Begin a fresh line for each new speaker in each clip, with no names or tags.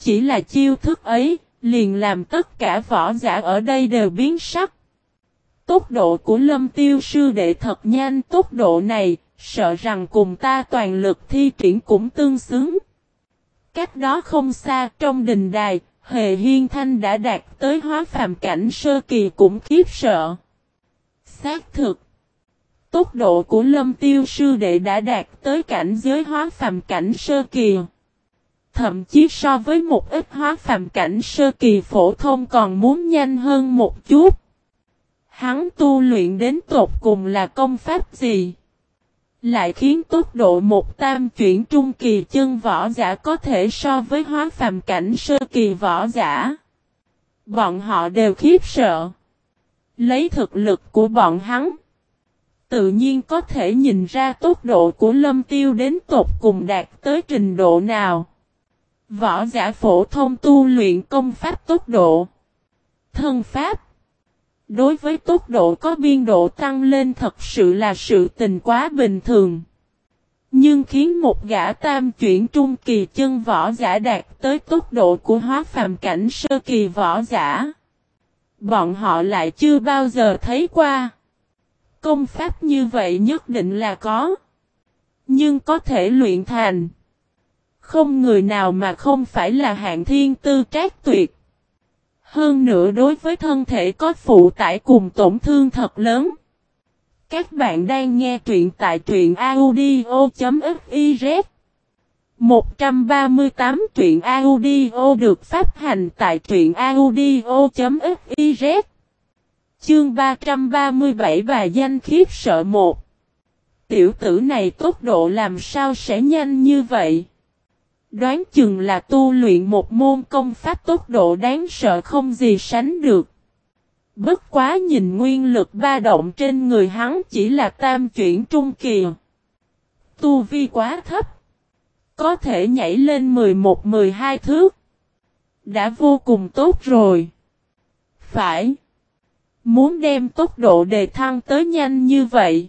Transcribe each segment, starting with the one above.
Chỉ là chiêu thức ấy, liền làm tất cả võ giả ở đây đều biến sắc. Tốc độ của lâm tiêu sư đệ thật nhanh tốc độ này, sợ rằng cùng ta toàn lực thi triển cũng tương xứng. Cách đó không xa trong đình đài, Hề Hiên Thanh đã đạt tới hóa phàm cảnh sơ kỳ cũng khiếp sợ. Xác thực. Tốc độ của lâm tiêu sư đệ đã đạt tới cảnh giới hóa phàm cảnh sơ kỳ. Thậm chí so với một ít hóa phàm cảnh sơ kỳ phổ thông còn muốn nhanh hơn một chút. Hắn tu luyện đến tột cùng là công pháp gì? Lại khiến tốc độ một tam chuyển trung kỳ chân võ giả có thể so với hóa phàm cảnh sơ kỳ võ giả. Bọn họ đều khiếp sợ. Lấy thực lực của bọn hắn. Tự nhiên có thể nhìn ra tốc độ của lâm tiêu đến tột cùng đạt tới trình độ nào. Võ giả phổ thông tu luyện công pháp tốc độ. Thân pháp. Đối với tốc độ có biên độ tăng lên thật sự là sự tình quá bình thường. Nhưng khiến một gã tam chuyển trung kỳ chân võ giả đạt tới tốc độ của hóa phàm cảnh sơ kỳ võ giả. Bọn họ lại chưa bao giờ thấy qua. Công pháp như vậy nhất định là có. Nhưng có thể luyện thành. Không người nào mà không phải là hạng thiên tư trác tuyệt. Hơn nữa đối với thân thể có phụ tải cùng tổn thương thật lớn. Các bạn đang nghe truyện tại truyện audio.fiz 138 truyện audio được phát hành tại truyện audio.fiz Chương 337 và danh khiếp sợ một Tiểu tử này tốc độ làm sao sẽ nhanh như vậy? Đoán chừng là tu luyện một môn công pháp tốc độ đáng sợ không gì sánh được. Bất quá nhìn nguyên lực ba động trên người hắn chỉ là tam chuyển trung kỳ. Tu vi quá thấp. Có thể nhảy lên 11-12 thước. Đã vô cùng tốt rồi. Phải. Muốn đem tốc độ đề thăng tới nhanh như vậy.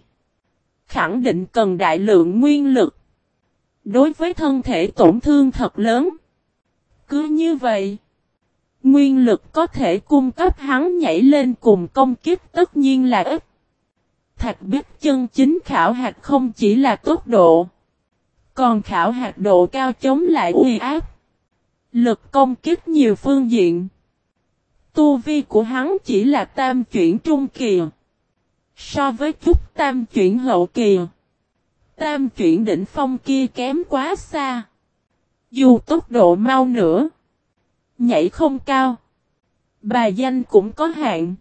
Khẳng định cần đại lượng nguyên lực. Đối với thân thể tổn thương thật lớn. Cứ như vậy. Nguyên lực có thể cung cấp hắn nhảy lên cùng công kích tất nhiên là ít. Thạch biết chân chính khảo hạt không chỉ là tốc độ. Còn khảo hạt độ cao chống lại uy áp. Lực công kích nhiều phương diện. Tu vi của hắn chỉ là tam chuyển trung kỳ. So với chút tam chuyển hậu kỳ. Tam chuyển đỉnh phong kia kém quá xa. Dù tốc độ mau nữa. Nhảy không cao. Bà danh cũng có hạn.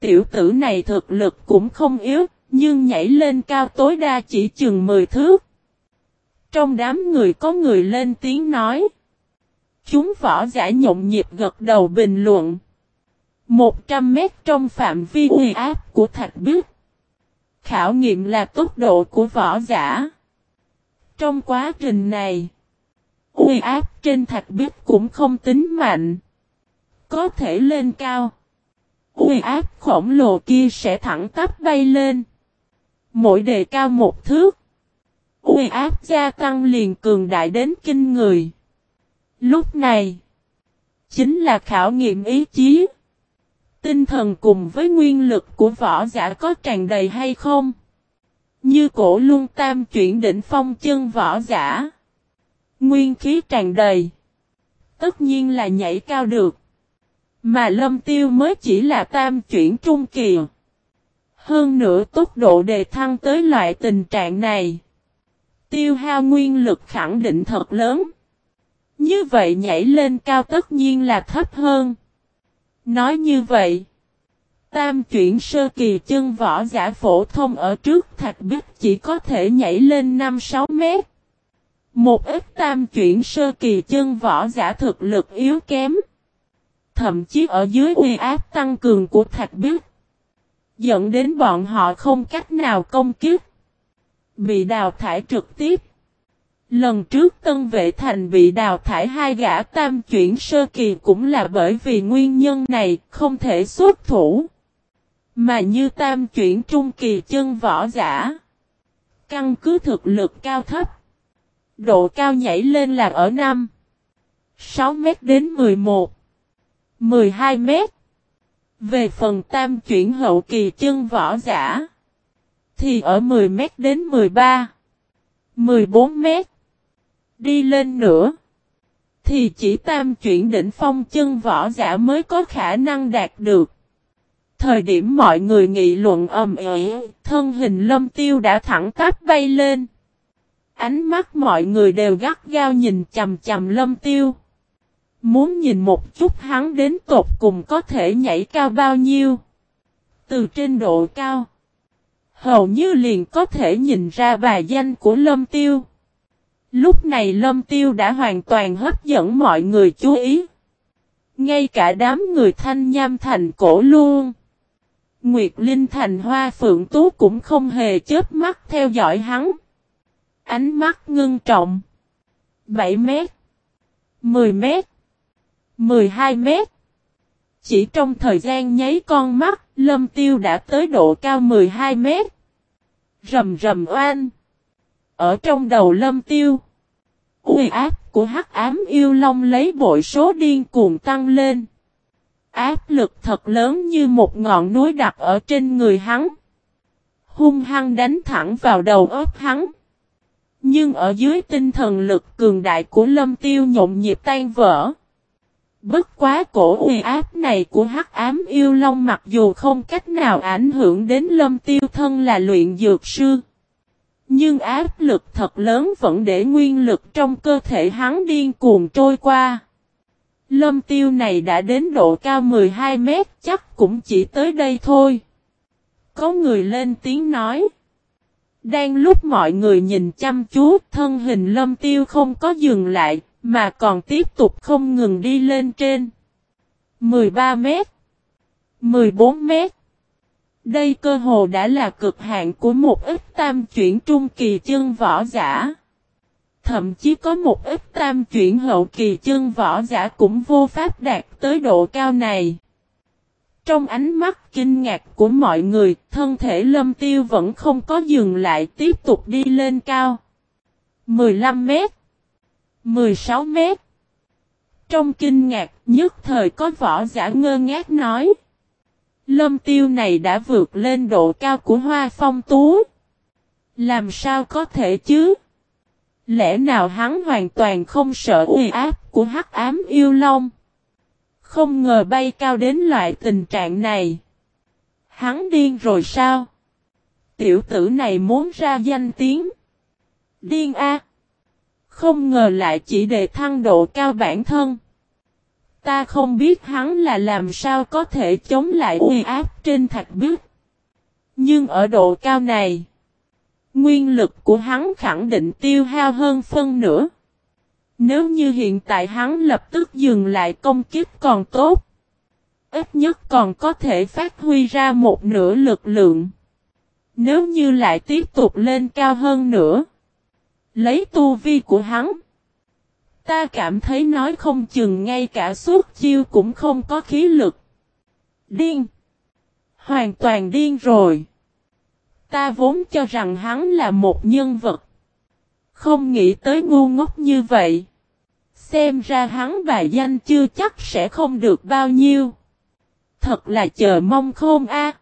Tiểu tử này thực lực cũng không yếu. Nhưng nhảy lên cao tối đa chỉ chừng 10 thước. Trong đám người có người lên tiếng nói. Chúng võ giả nhộn nhịp gật đầu bình luận. 100 mét trong phạm vi uy áp của thạch biết. Khảo nghiệm là tốc độ của võ giả. Trong quá trình này, uy áp trên thạch bích cũng không tính mạnh. Có thể lên cao. Uy áp khổng lồ kia sẽ thẳng tắp bay lên. Mỗi đề cao một thước. Uy áp gia tăng liền cường đại đến kinh người. Lúc này, chính là khảo nghiệm ý chí. Tinh thần cùng với nguyên lực của võ giả có tràn đầy hay không? Như cổ luân tam chuyển đỉnh phong chân võ giả. Nguyên khí tràn đầy. Tất nhiên là nhảy cao được. Mà lâm tiêu mới chỉ là tam chuyển trung kỳ. Hơn nữa tốc độ đề thăng tới loại tình trạng này. Tiêu hao nguyên lực khẳng định thật lớn. Như vậy nhảy lên cao tất nhiên là thấp hơn. Nói như vậy, tam chuyển sơ kỳ chân võ giả phổ thông ở trước thạch bích chỉ có thể nhảy lên 5-6 mét. Một ít tam chuyển sơ kỳ chân võ giả thực lực yếu kém. Thậm chí ở dưới uy áp tăng cường của thạch bích. Dẫn đến bọn họ không cách nào công kiếp. Bị đào thải trực tiếp. Lần trước Tân Vệ Thành bị đào thải hai gã tam chuyển sơ kỳ cũng là bởi vì nguyên nhân này không thể xuất thủ. Mà như tam chuyển trung kỳ chân võ giả. Căn cứ thực lực cao thấp. Độ cao nhảy lên là ở 5. 6 mét đến 11, 12 mét. Về phần tam chuyển hậu kỳ chân võ giả, thì ở 10 mét đến 13, 14 mét. Đi lên nữa, thì chỉ tam chuyển đỉnh phong chân võ giả mới có khả năng đạt được. Thời điểm mọi người nghị luận ầm ĩ, thân hình lâm tiêu đã thẳng tắp bay lên. Ánh mắt mọi người đều gắt gao nhìn chầm chầm lâm tiêu. Muốn nhìn một chút hắn đến tột cùng có thể nhảy cao bao nhiêu. Từ trên độ cao. Hầu như liền có thể nhìn ra bài danh của lâm tiêu. Lúc này lâm tiêu đã hoàn toàn hấp dẫn mọi người chú ý. Ngay cả đám người thanh nham thành cổ luôn. Nguyệt Linh thành hoa phượng tú cũng không hề chớp mắt theo dõi hắn. Ánh mắt ngưng trọng. 7 mét. 10 mét. 12 mét. Chỉ trong thời gian nháy con mắt, lâm tiêu đã tới độ cao 12 mét. Rầm rầm oan. Ở trong đầu lâm tiêu. Uy áp của hắc ám yêu long lấy bội số điên cuồng tăng lên. Áp lực thật lớn như một ngọn núi đặt ở trên người hắn. Hung hăng đánh thẳng vào đầu óc hắn. Nhưng ở dưới tinh thần lực cường đại của lâm tiêu nhộn nhịp tan vỡ. Bất quá cổ uy áp này của hắc ám yêu long mặc dù không cách nào ảnh hưởng đến lâm tiêu thân là luyện dược sư. Nhưng áp lực thật lớn vẫn để nguyên lực trong cơ thể hắn điên cuồng trôi qua. Lâm tiêu này đã đến độ cao 12 mét, chắc cũng chỉ tới đây thôi. Có người lên tiếng nói. Đang lúc mọi người nhìn chăm chú, thân hình lâm tiêu không có dừng lại, mà còn tiếp tục không ngừng đi lên trên. 13 mét 14 mét đây cơ hồ đã là cực hạn của một ít tam chuyển trung kỳ chân võ giả. Thậm chí có một ít tam chuyển hậu kỳ chân võ giả cũng vô pháp đạt tới độ cao này. Trong ánh mắt kinh ngạc của mọi người, thân thể lâm tiêu vẫn không có dừng lại tiếp tục đi lên cao. 15 mét 16 mét Trong kinh ngạc, nhất thời có võ giả ngơ ngác nói. Lâm tiêu này đã vượt lên độ cao của hoa phong tú. Làm sao có thể chứ? Lẽ nào hắn hoàn toàn không sợ uy áp của hắc ám yêu long? Không ngờ bay cao đến loại tình trạng này. Hắn điên rồi sao? Tiểu tử này muốn ra danh tiếng. Điên a. Không ngờ lại chỉ để thăng độ cao bản thân. Ta không biết hắn là làm sao có thể chống lại uy áp trên thạch bước, Nhưng ở độ cao này, nguyên lực của hắn khẳng định tiêu hao hơn phân nửa. Nếu như hiện tại hắn lập tức dừng lại công kiếp còn tốt. Ít nhất còn có thể phát huy ra một nửa lực lượng. Nếu như lại tiếp tục lên cao hơn nữa. Lấy tu vi của hắn. Ta cảm thấy nói không chừng ngay cả suốt chiêu cũng không có khí lực. Điên. Hoàn toàn điên rồi. Ta vốn cho rằng hắn là một nhân vật. Không nghĩ tới ngu ngốc như vậy. Xem ra hắn bài danh chưa chắc sẽ không được bao nhiêu. Thật là chờ mong không a.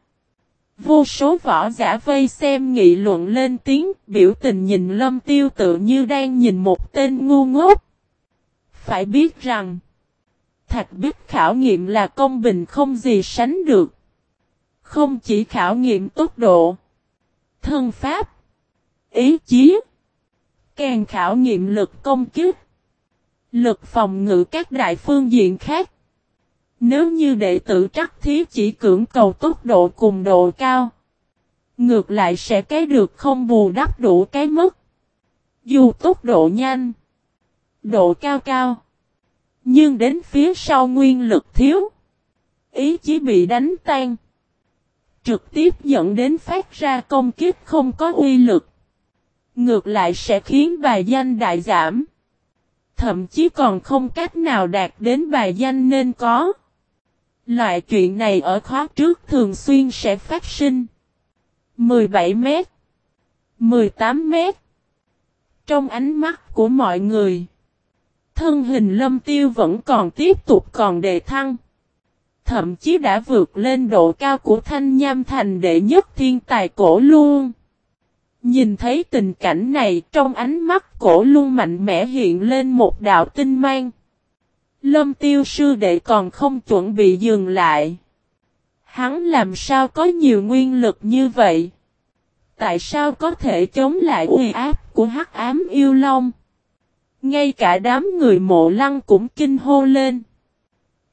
Vô số võ giả vây xem nghị luận lên tiếng, biểu tình nhìn lâm tiêu tự như đang nhìn một tên ngu ngốc. Phải biết rằng, thạch bích khảo nghiệm là công bình không gì sánh được. Không chỉ khảo nghiệm tốc độ, thân pháp, ý chí, càng khảo nghiệm lực công kích, lực phòng ngự các đại phương diện khác. Nếu như đệ tử trắc thí chỉ cưỡng cầu tốc độ cùng độ cao, ngược lại sẽ cái được không bù đắp đủ cái mất. Dù tốc độ nhanh, độ cao cao, nhưng đến phía sau nguyên lực thiếu, ý chí bị đánh tan, trực tiếp dẫn đến phát ra công kiếp không có uy lực. Ngược lại sẽ khiến bài danh đại giảm. Thậm chí còn không cách nào đạt đến bài danh nên có. Loại chuyện này ở khóa trước thường xuyên sẽ phát sinh. 17 mét 18 mét Trong ánh mắt của mọi người thân hình lâm tiêu vẫn còn tiếp tục còn đề thăng. Thậm chí đã vượt lên độ cao của thanh nham thành đệ nhất thiên tài cổ luôn. Nhìn thấy tình cảnh này, trong ánh mắt cổ luôn mạnh mẽ hiện lên một đạo tinh mang. Lâm tiêu sư đệ còn không chuẩn bị dừng lại. Hắn làm sao có nhiều nguyên lực như vậy? Tại sao có thể chống lại uy áp của hắc ám yêu long? Ngay cả đám người mộ lăng cũng kinh hô lên.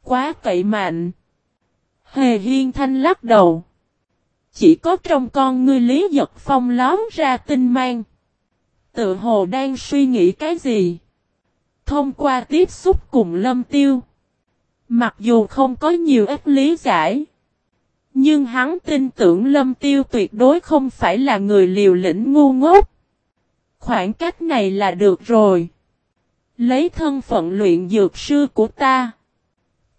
Quá cậy mạnh. Hề hiên thanh lắc đầu. Chỉ có trong con ngươi Lý Giật Phong lón ra tinh mang. Tự hồ đang suy nghĩ cái gì? Thông qua tiếp xúc cùng lâm tiêu. Mặc dù không có nhiều ít lý giải. Nhưng hắn tin tưởng lâm tiêu tuyệt đối không phải là người liều lĩnh ngu ngốc. Khoảng cách này là được rồi. Lấy thân phận luyện dược sư của ta.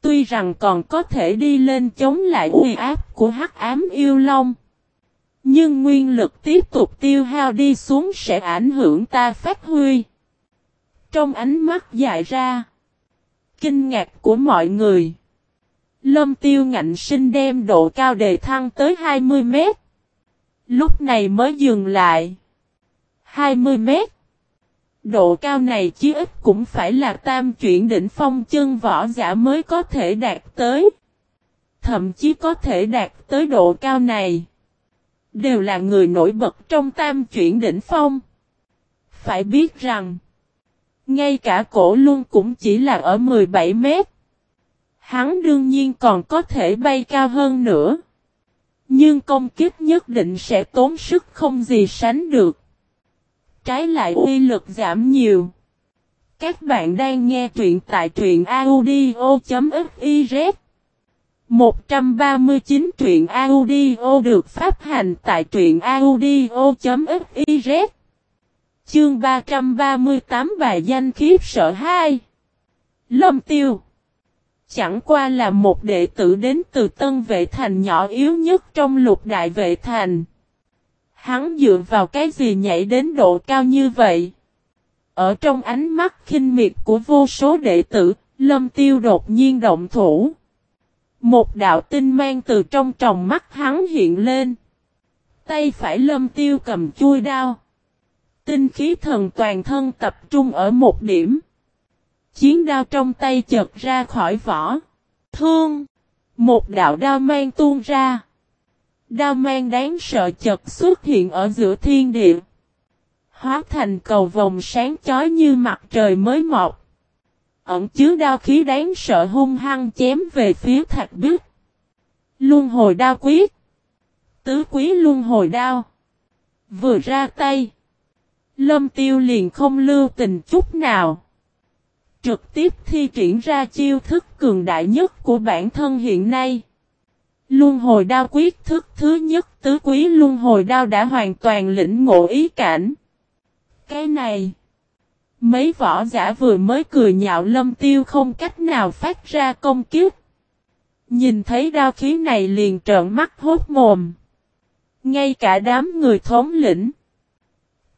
Tuy rằng còn có thể đi lên chống lại uy áp của hắc ám yêu long. Nhưng nguyên lực tiếp tục tiêu hao đi xuống sẽ ảnh hưởng ta phát huy. Trong ánh mắt dại ra. Kinh ngạc của mọi người. Lâm tiêu ngạnh sinh đem độ cao đề thăng tới 20 mét. Lúc này mới dừng lại. 20 mét. Độ cao này chí ít cũng phải là tam chuyển đỉnh phong chân võ giả mới có thể đạt tới. Thậm chí có thể đạt tới độ cao này. Đều là người nổi bật trong tam chuyển đỉnh phong. Phải biết rằng. Ngay cả cổ luôn cũng chỉ là ở 17 mét. Hắn đương nhiên còn có thể bay cao hơn nữa. Nhưng công kiếp nhất định sẽ tốn sức không gì sánh được. Trái lại uy lực giảm nhiều. Các bạn đang nghe truyện tại truyện audio.fiz 139 truyện audio được phát hành tại truyện audio.fiz Chương 338 bài danh khiếp sợ 2 Lâm Tiêu Chẳng qua là một đệ tử đến từ tân vệ thành nhỏ yếu nhất trong lục đại vệ thành. Hắn dựa vào cái gì nhảy đến độ cao như vậy? Ở trong ánh mắt khinh miệt của vô số đệ tử, Lâm Tiêu đột nhiên động thủ. Một đạo tinh mang từ trong tròng mắt hắn hiện lên. Tay phải Lâm Tiêu cầm chui đao. Tinh khí thần toàn thân tập trung ở một điểm. Chiến đao trong tay chật ra khỏi vỏ. Thương. Một đạo đao mang tuôn ra. Đao mang đáng sợ chật xuất hiện ở giữa thiên địa. Hóa thành cầu vòng sáng chói như mặt trời mới mọc. Ẩn chứa đao khí đáng sợ hung hăng chém về phía thạch bích. Luân hồi đao quyết. Tứ quý luân hồi đao. Vừa ra tay. Lâm tiêu liền không lưu tình chút nào. Trực tiếp thi triển ra chiêu thức cường đại nhất của bản thân hiện nay. Luân hồi đao quyết thức thứ nhất, tứ quý luân hồi đao đã hoàn toàn lĩnh ngộ ý cảnh. Cái này. Mấy võ giả vừa mới cười nhạo lâm tiêu không cách nào phát ra công kiếp. Nhìn thấy đao khí này liền trợn mắt hốt mồm. Ngay cả đám người thống lĩnh.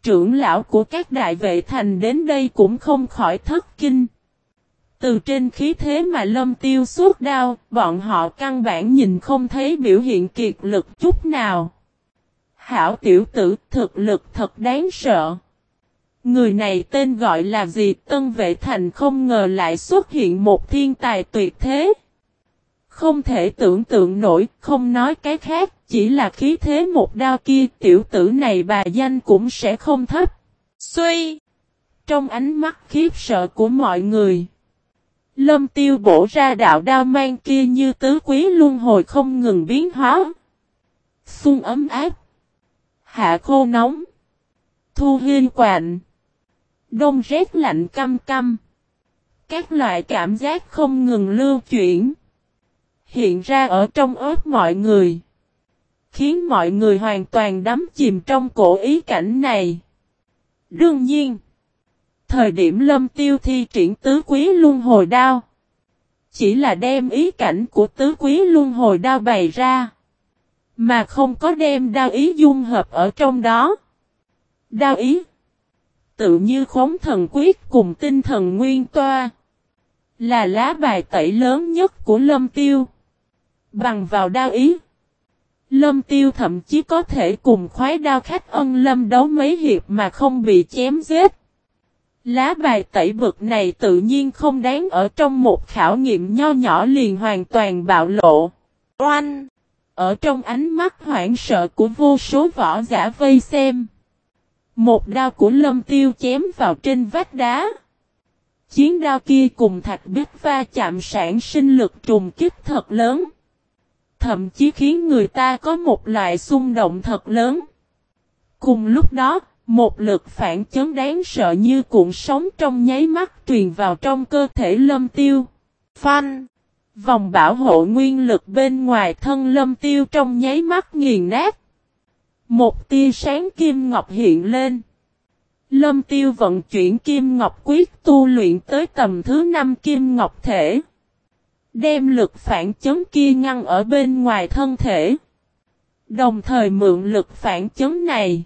Trưởng lão của các đại vệ thành đến đây cũng không khỏi thất kinh. Từ trên khí thế mà lâm tiêu suốt đao, bọn họ căn bản nhìn không thấy biểu hiện kiệt lực chút nào. Hảo tiểu tử thực lực thật đáng sợ. Người này tên gọi là gì Tân Vệ Thành không ngờ lại xuất hiện một thiên tài tuyệt thế. Không thể tưởng tượng nổi, không nói cái khác, chỉ là khí thế một đao kia tiểu tử này bà danh cũng sẽ không thấp. Suy! Trong ánh mắt khiếp sợ của mọi người. Lâm tiêu bổ ra đạo đao mang kia như tứ quý luân hồi không ngừng biến hóa. Xuân ấm áp. Hạ khô nóng. Thu hiên quạnh. Đông rét lạnh căm căm. Các loại cảm giác không ngừng lưu chuyển. Hiện ra ở trong ớt mọi người. Khiến mọi người hoàn toàn đắm chìm trong cổ ý cảnh này. Đương nhiên. Thời điểm lâm tiêu thi triển tứ quý luân hồi đao. Chỉ là đem ý cảnh của tứ quý luân hồi đao bày ra. Mà không có đem đao ý dung hợp ở trong đó. Đao ý. Tự như khống thần quyết cùng tinh thần nguyên toa. Là lá bài tẩy lớn nhất của lâm tiêu. Bằng vào đao ý. Lâm tiêu thậm chí có thể cùng khoái đao khách ân lâm đấu mấy hiệp mà không bị chém giết. Lá bài tẩy bực này tự nhiên không đáng ở trong một khảo nghiệm nho nhỏ liền hoàn toàn bạo lộ. Oanh! Ở trong ánh mắt hoảng sợ của vô số võ giả vây xem. Một đao của lâm tiêu chém vào trên vách đá. Chiến đao kia cùng thạch bích va chạm sản sinh lực trùng kích thật lớn. Thậm chí khiến người ta có một loại xung động thật lớn. Cùng lúc đó, một lực phản chấn đáng sợ như cuộn sóng trong nháy mắt truyền vào trong cơ thể lâm tiêu. Phanh! Vòng bảo hộ nguyên lực bên ngoài thân lâm tiêu trong nháy mắt nghiền nát. Một tia sáng kim ngọc hiện lên. Lâm tiêu vận chuyển kim ngọc quyết tu luyện tới tầm thứ năm kim ngọc thể. Đem lực phản chấn kia ngăn ở bên ngoài thân thể. Đồng thời mượn lực phản chấn này.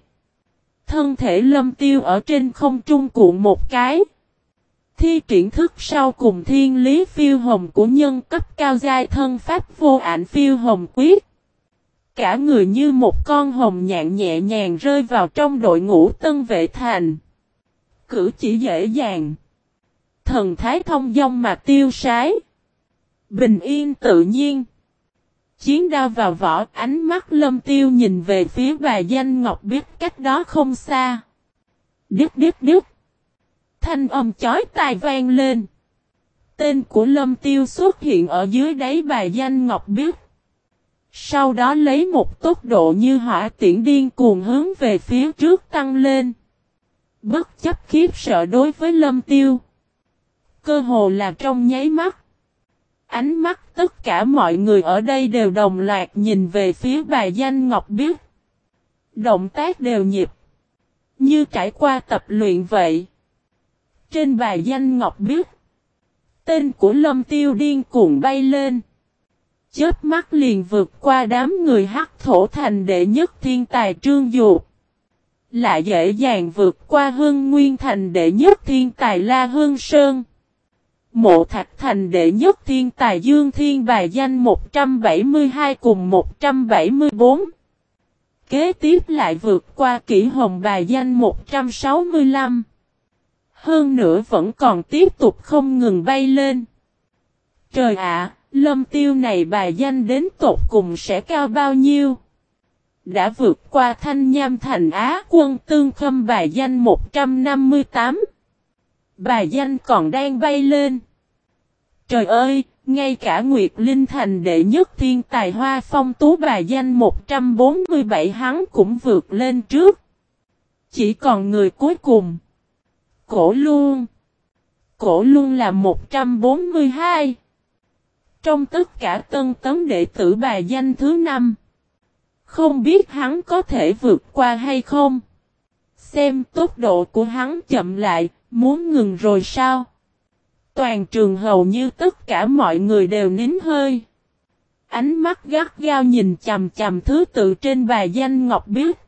Thân thể lâm tiêu ở trên không trung cuộn một cái. Thi triển thức sau cùng thiên lý phiêu hồng của nhân cấp cao giai thân pháp vô ảnh phiêu hồng quyết. Cả người như một con hồng nhạn nhẹ nhàng rơi vào trong đội ngũ tân vệ thành. Cử chỉ dễ dàng. Thần thái thông dong mà tiêu sái. Bình yên tự nhiên. Chiến đao vào vỏ, ánh mắt lâm tiêu nhìn về phía bà danh ngọc biết cách đó không xa. Điếp điếp điếp. Thanh âm chói tai vang lên. Tên của lâm tiêu xuất hiện ở dưới đáy bà danh ngọc biết. Sau đó lấy một tốc độ như hỏa tiễn điên cuồng hướng về phía trước tăng lên. Bất chấp khiếp sợ đối với lâm tiêu. Cơ hồ là trong nháy mắt. Ánh mắt tất cả mọi người ở đây đều đồng loạt nhìn về phía bài danh Ngọc Biết. Động tác đều nhịp. Như trải qua tập luyện vậy. Trên bài danh Ngọc Biết. Tên của Lâm Tiêu điên cuồng bay lên. chớp mắt liền vượt qua đám người hắc thổ thành đệ nhất thiên tài trương dục. Lại dễ dàng vượt qua hương nguyên thành đệ nhất thiên tài La Hương Sơn. Mộ Thạch Thành đệ nhất thiên tài Dương Thiên bài danh 172 cùng 174. Kế tiếp lại vượt qua kỷ hồng bài danh 165. Hơn nữa vẫn còn tiếp tục không ngừng bay lên. Trời ạ, lâm tiêu này bài danh đến tột cùng sẽ cao bao nhiêu? Đã vượt qua thanh nham thành Á quân tương khâm bài danh 158. Bài danh còn đang bay lên. Trời ơi, ngay cả Nguyệt Linh Thành đệ nhất thiên tài hoa phong tú bà danh 147 hắn cũng vượt lên trước. Chỉ còn người cuối cùng. Cổ luôn. Cổ luôn là 142. Trong tất cả tân tấn đệ tử bà danh thứ 5. Không biết hắn có thể vượt qua hay không. Xem tốc độ của hắn chậm lại, muốn ngừng rồi sao? Toàn trường hầu như tất cả mọi người đều nín hơi. Ánh mắt gắt gao nhìn chầm chầm thứ tự trên bài danh ngọc biết.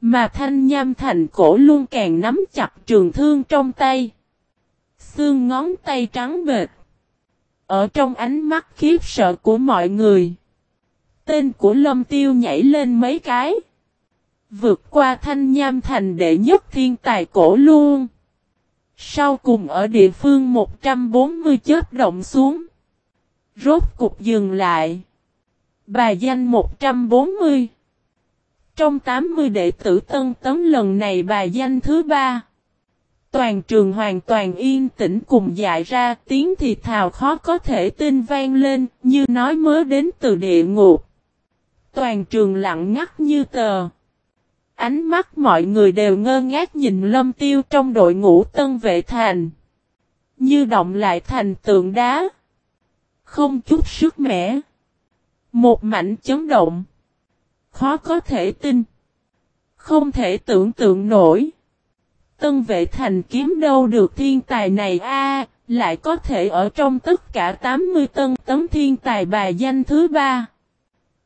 Mà thanh nham thành cổ luôn càng nắm chặt trường thương trong tay. Xương ngón tay trắng bệt. Ở trong ánh mắt khiếp sợ của mọi người. Tên của lâm tiêu nhảy lên mấy cái. Vượt qua thanh nham thành đệ nhất thiên tài cổ luôn. Sau cùng ở địa phương 140 chết động xuống. Rốt cục dừng lại. Bà danh 140. Trong 80 đệ tử tân tấn lần này bà danh thứ ba. Toàn trường hoàn toàn yên tĩnh cùng dại ra, tiếng thì thào khó có thể tin vang lên, như nói mới đến từ địa ngục. Toàn trường lặng ngắt như tờ. Ánh mắt mọi người đều ngơ ngác nhìn lâm tiêu trong đội ngũ tân vệ thành. Như động lại thành tượng đá. Không chút sức mẻ. Một mảnh chấn động. Khó có thể tin. Không thể tưởng tượng nổi. Tân vệ thành kiếm đâu được thiên tài này a lại có thể ở trong tất cả 80 tân tấm thiên tài bài danh thứ ba.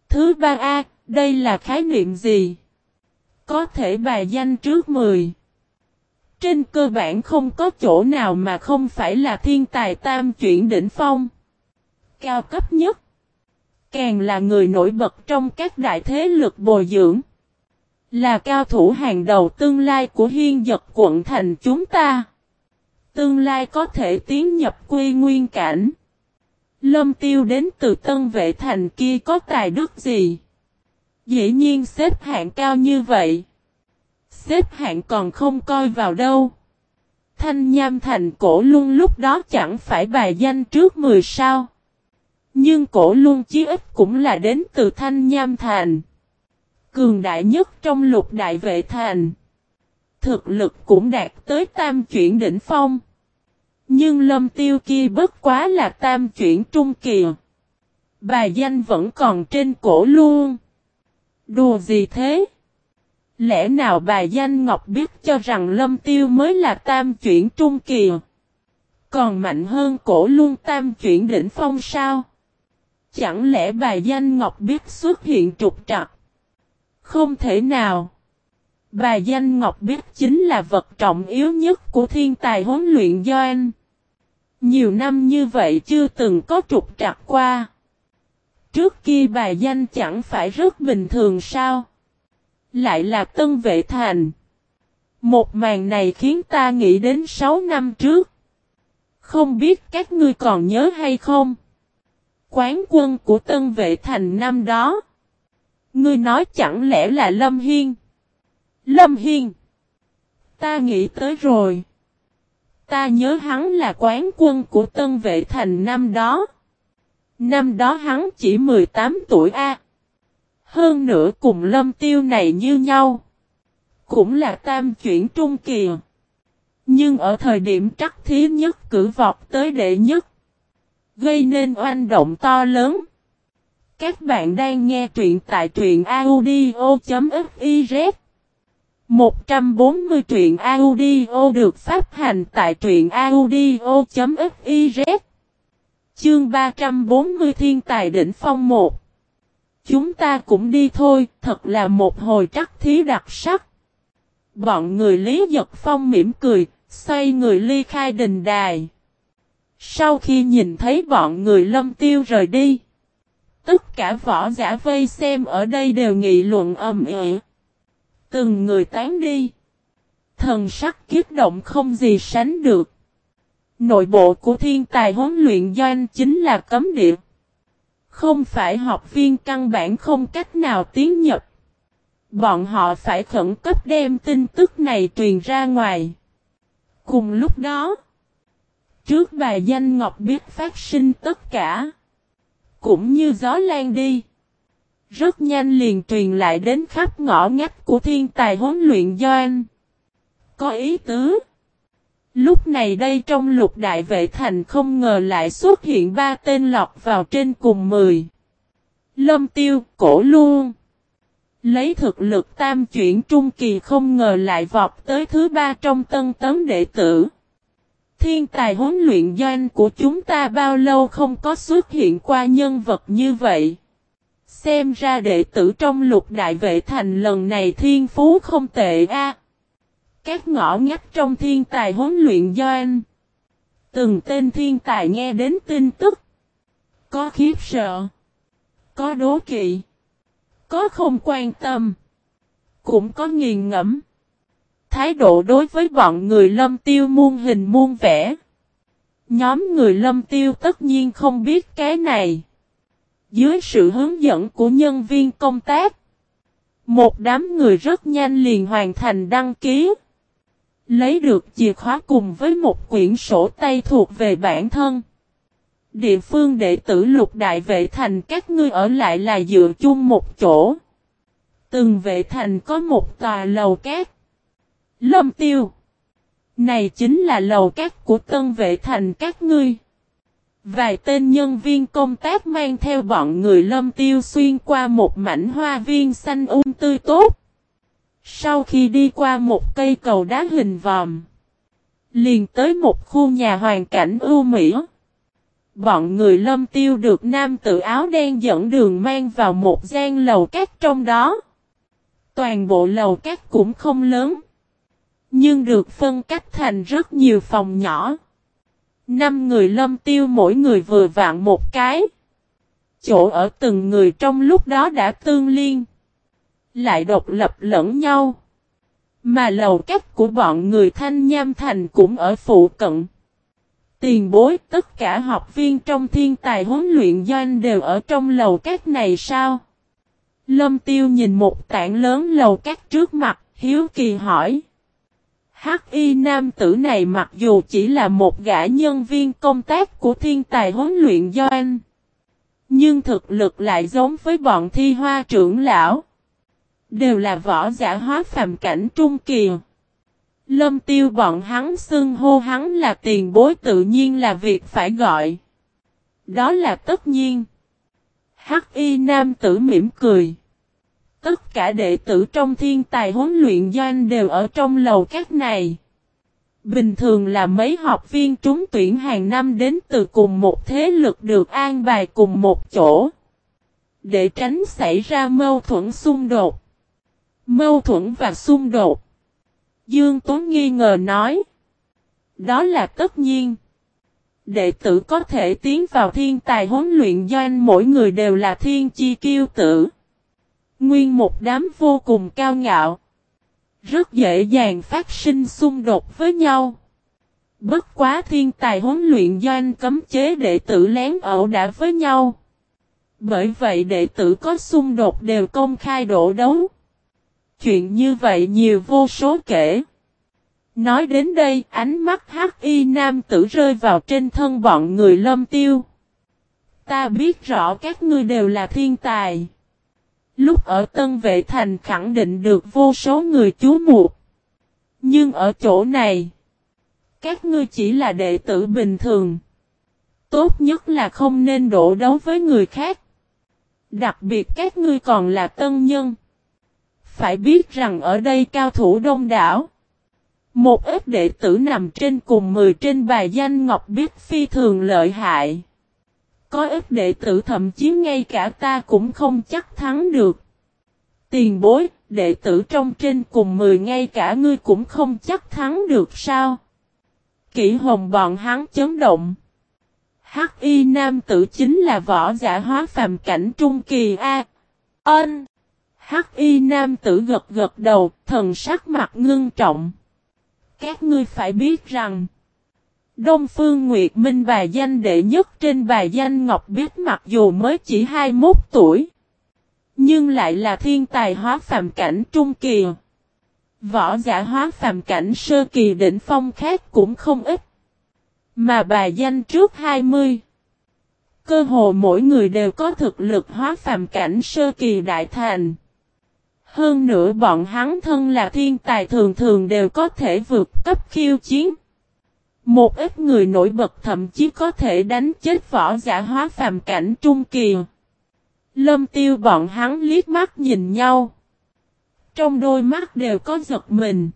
Thứ ba A, đây là khái niệm gì? Có thể bài danh trước 10. Trên cơ bản không có chỗ nào mà không phải là thiên tài tam chuyển đỉnh phong. Cao cấp nhất. Càng là người nổi bật trong các đại thế lực bồi dưỡng. Là cao thủ hàng đầu tương lai của hiên dật quận thành chúng ta. Tương lai có thể tiến nhập quy nguyên cảnh. Lâm tiêu đến từ tân vệ thành kia có tài đức gì? Dĩ nhiên xếp hạng cao như vậy. Xếp hạng còn không coi vào đâu. Thanh Nham Thành cổ luôn lúc đó chẳng phải bài danh trước 10 sao. Nhưng cổ luôn chí ít cũng là đến từ Thanh Nham Thành. Cường đại nhất trong lục đại vệ thành. Thực lực cũng đạt tới tam chuyển đỉnh phong. Nhưng lâm tiêu kia bất quá là tam chuyển trung kỳ. Bài danh vẫn còn trên cổ luôn. Đùa gì thế? Lẽ nào bà danh Ngọc biết cho rằng lâm tiêu mới là tam chuyển trung kỳ? Còn mạnh hơn cổ luôn tam chuyển đỉnh phong sao? Chẳng lẽ bà danh Ngọc biết xuất hiện trục trặc? Không thể nào. bà danh Ngọc biết chính là vật trọng yếu nhất của thiên tài huấn luyện do anh. Nhiều năm như vậy chưa từng có trục trặc qua. Trước kia bài danh chẳng phải rất bình thường sao? Lại là tân vệ thành. Một màn này khiến ta nghĩ đến 6 năm trước. Không biết các ngươi còn nhớ hay không? Quán quân của tân vệ thành năm đó. Ngươi nói chẳng lẽ là Lâm Hiên? Lâm Hiên. Ta nghĩ tới rồi. Ta nhớ hắn là quán quân của Tân Vệ Thành năm đó. Năm đó hắn chỉ 18 tuổi A. Hơn nữa cùng lâm tiêu này như nhau. Cũng là tam chuyển trung kỳ. Nhưng ở thời điểm trắc thí nhất, cử vọt tới đệ nhất. Gây nên oanh động to lớn. Các bạn đang nghe truyện tại truyện audio.fif 140 truyện audio được phát hành tại truyện audio.fiz Chương 340 Thiên tài đỉnh phong 1 Chúng ta cũng đi thôi, thật là một hồi trắc thí đặc sắc. Bọn người Lý Giật Phong mỉm cười, xoay người ly khai đình đài. Sau khi nhìn thấy bọn người lâm tiêu rời đi, tất cả võ giả vây xem ở đây đều nghị luận ầm ĩ. Từng người tán đi. Thần sắc kiếp động không gì sánh được. Nội bộ của thiên tài huấn luyện doanh chính là cấm địa. Không phải học viên căn bản không cách nào tiến nhập. Bọn họ phải khẩn cấp đem tin tức này truyền ra ngoài. Cùng lúc đó, trước bài danh Ngọc biết phát sinh tất cả. Cũng như gió lan đi. Rất nhanh liền truyền lại đến khắp ngõ ngách của thiên tài huấn luyện doanh. Có ý tứ. Lúc này đây trong lục đại vệ thành không ngờ lại xuất hiện ba tên lọc vào trên cùng mười. Lâm tiêu, cổ luôn. Lấy thực lực tam chuyển trung kỳ không ngờ lại vọt tới thứ ba trong tân tấn đệ tử. Thiên tài huấn luyện doanh của chúng ta bao lâu không có xuất hiện qua nhân vật như vậy. Xem ra đệ tử trong lục đại vệ thành lần này thiên phú không tệ a. Các ngõ ngách trong thiên tài huấn luyện doanh. Từng tên thiên tài nghe đến tin tức. Có khiếp sợ. Có đố kỵ. Có không quan tâm. Cũng có nghiền ngẫm. Thái độ đối với bọn người lâm tiêu muôn hình muôn vẻ. Nhóm người lâm tiêu tất nhiên không biết cái này. Dưới sự hướng dẫn của nhân viên công tác, một đám người rất nhanh liền hoàn thành đăng ký. Lấy được chìa khóa cùng với một quyển sổ tay thuộc về bản thân. Địa phương đệ tử lục đại vệ thành các ngươi ở lại là dựa chung một chỗ. Từng vệ thành có một tòa lầu cát. Lâm tiêu. Này chính là lầu cát của tân vệ thành các ngươi. Vài tên nhân viên công tác mang theo bọn người lâm tiêu xuyên qua một mảnh hoa viên xanh um tươi tốt. Sau khi đi qua một cây cầu đá hình vòm, liền tới một khu nhà hoàn cảnh ưu mỹ. Bọn người lâm tiêu được nam tự áo đen dẫn đường mang vào một gian lầu cát trong đó. Toàn bộ lầu cát cũng không lớn. Nhưng được phân cách thành rất nhiều phòng nhỏ. Năm người lâm tiêu mỗi người vừa vạn một cái. Chỗ ở từng người trong lúc đó đã tương liên. Lại độc lập lẫn nhau. Mà lầu cách của bọn người thanh nham thành cũng ở phụ cận. Tiền bối tất cả học viên trong thiên tài huấn luyện doanh đều ở trong lầu các này sao? Lâm tiêu nhìn một tảng lớn lầu các trước mặt, hiếu kỳ hỏi. Hắc y nam tử này mặc dù chỉ là một gã nhân viên công tác của thiên tài huấn luyện doanh. Nhưng thực lực lại giống với bọn thi hoa trưởng lão. Đều là võ giả hóa phàm cảnh trung kỳ. Lâm tiêu bọn hắn xưng hô hắn là tiền bối tự nhiên là việc phải gọi. Đó là tất nhiên. Hắc y nam tử mỉm cười. Tất cả đệ tử trong thiên tài huấn luyện doanh đều ở trong lầu các này. Bình thường là mấy học viên trúng tuyển hàng năm đến từ cùng một thế lực được an bài cùng một chỗ. Để tránh xảy ra mâu thuẫn xung đột. Mâu thuẫn và xung đột. Dương Tuấn nghi ngờ nói. Đó là tất nhiên. Đệ tử có thể tiến vào thiên tài huấn luyện doanh, mỗi người đều là thiên chi kiêu tử. Nguyên một đám vô cùng cao ngạo. Rất dễ dàng phát sinh xung đột với nhau. Bất quá thiên tài huấn luyện doanh cấm chế đệ tử lén ẩu đã với nhau. Bởi vậy đệ tử có xung đột đều công khai đổ đấu. Chuyện như vậy nhiều vô số kể. Nói đến đây, ánh mắt hắc y nam tử rơi vào trên thân bọn người lâm tiêu. Ta biết rõ các ngươi đều là thiên tài. Lúc ở Tân Vệ Thành khẳng định được vô số người chú mục. Nhưng ở chỗ này, các ngươi chỉ là đệ tử bình thường. Tốt nhất là không nên đổ đấu với người khác. Đặc biệt các ngươi còn là tân nhân. Phải biết rằng ở đây cao thủ đông đảo. Một ít đệ tử nằm trên cùng 10 trên bài danh ngọc biết phi thường lợi hại. Có ít đệ tử thậm chí ngay cả ta cũng không chắc thắng được. Tiền bối, đệ tử trong trên cùng 10 ngay cả ngươi cũng không chắc thắng được sao? Kỷ hồng bọn hắn chấn động. Hắc y nam tử chính là võ giả hóa phàm cảnh trung kỳ A. Ân. Hắc y nam tử gật gật đầu, thần sắc mặt ngưng trọng. Các ngươi phải biết rằng, Đông Phương Nguyệt Minh bài danh đệ nhất trên bài danh Ngọc Biết mặc dù mới chỉ 21 tuổi, nhưng lại là thiên tài hóa phàm cảnh trung kỳ. Võ giả hóa phàm cảnh sơ kỳ đỉnh phong khác cũng không ít. Mà bài danh trước 20. Cơ hồ mỗi người đều có thực lực hóa phàm cảnh sơ kỳ đại thành. Hơn nữa bọn hắn thân là thiên tài thường thường đều có thể vượt cấp khiêu chiến. Một ít người nổi bật thậm chí có thể đánh chết võ giả hóa phàm cảnh trung kỳ. Lâm tiêu bọn hắn liếc mắt nhìn nhau. Trong đôi mắt đều có giật mình.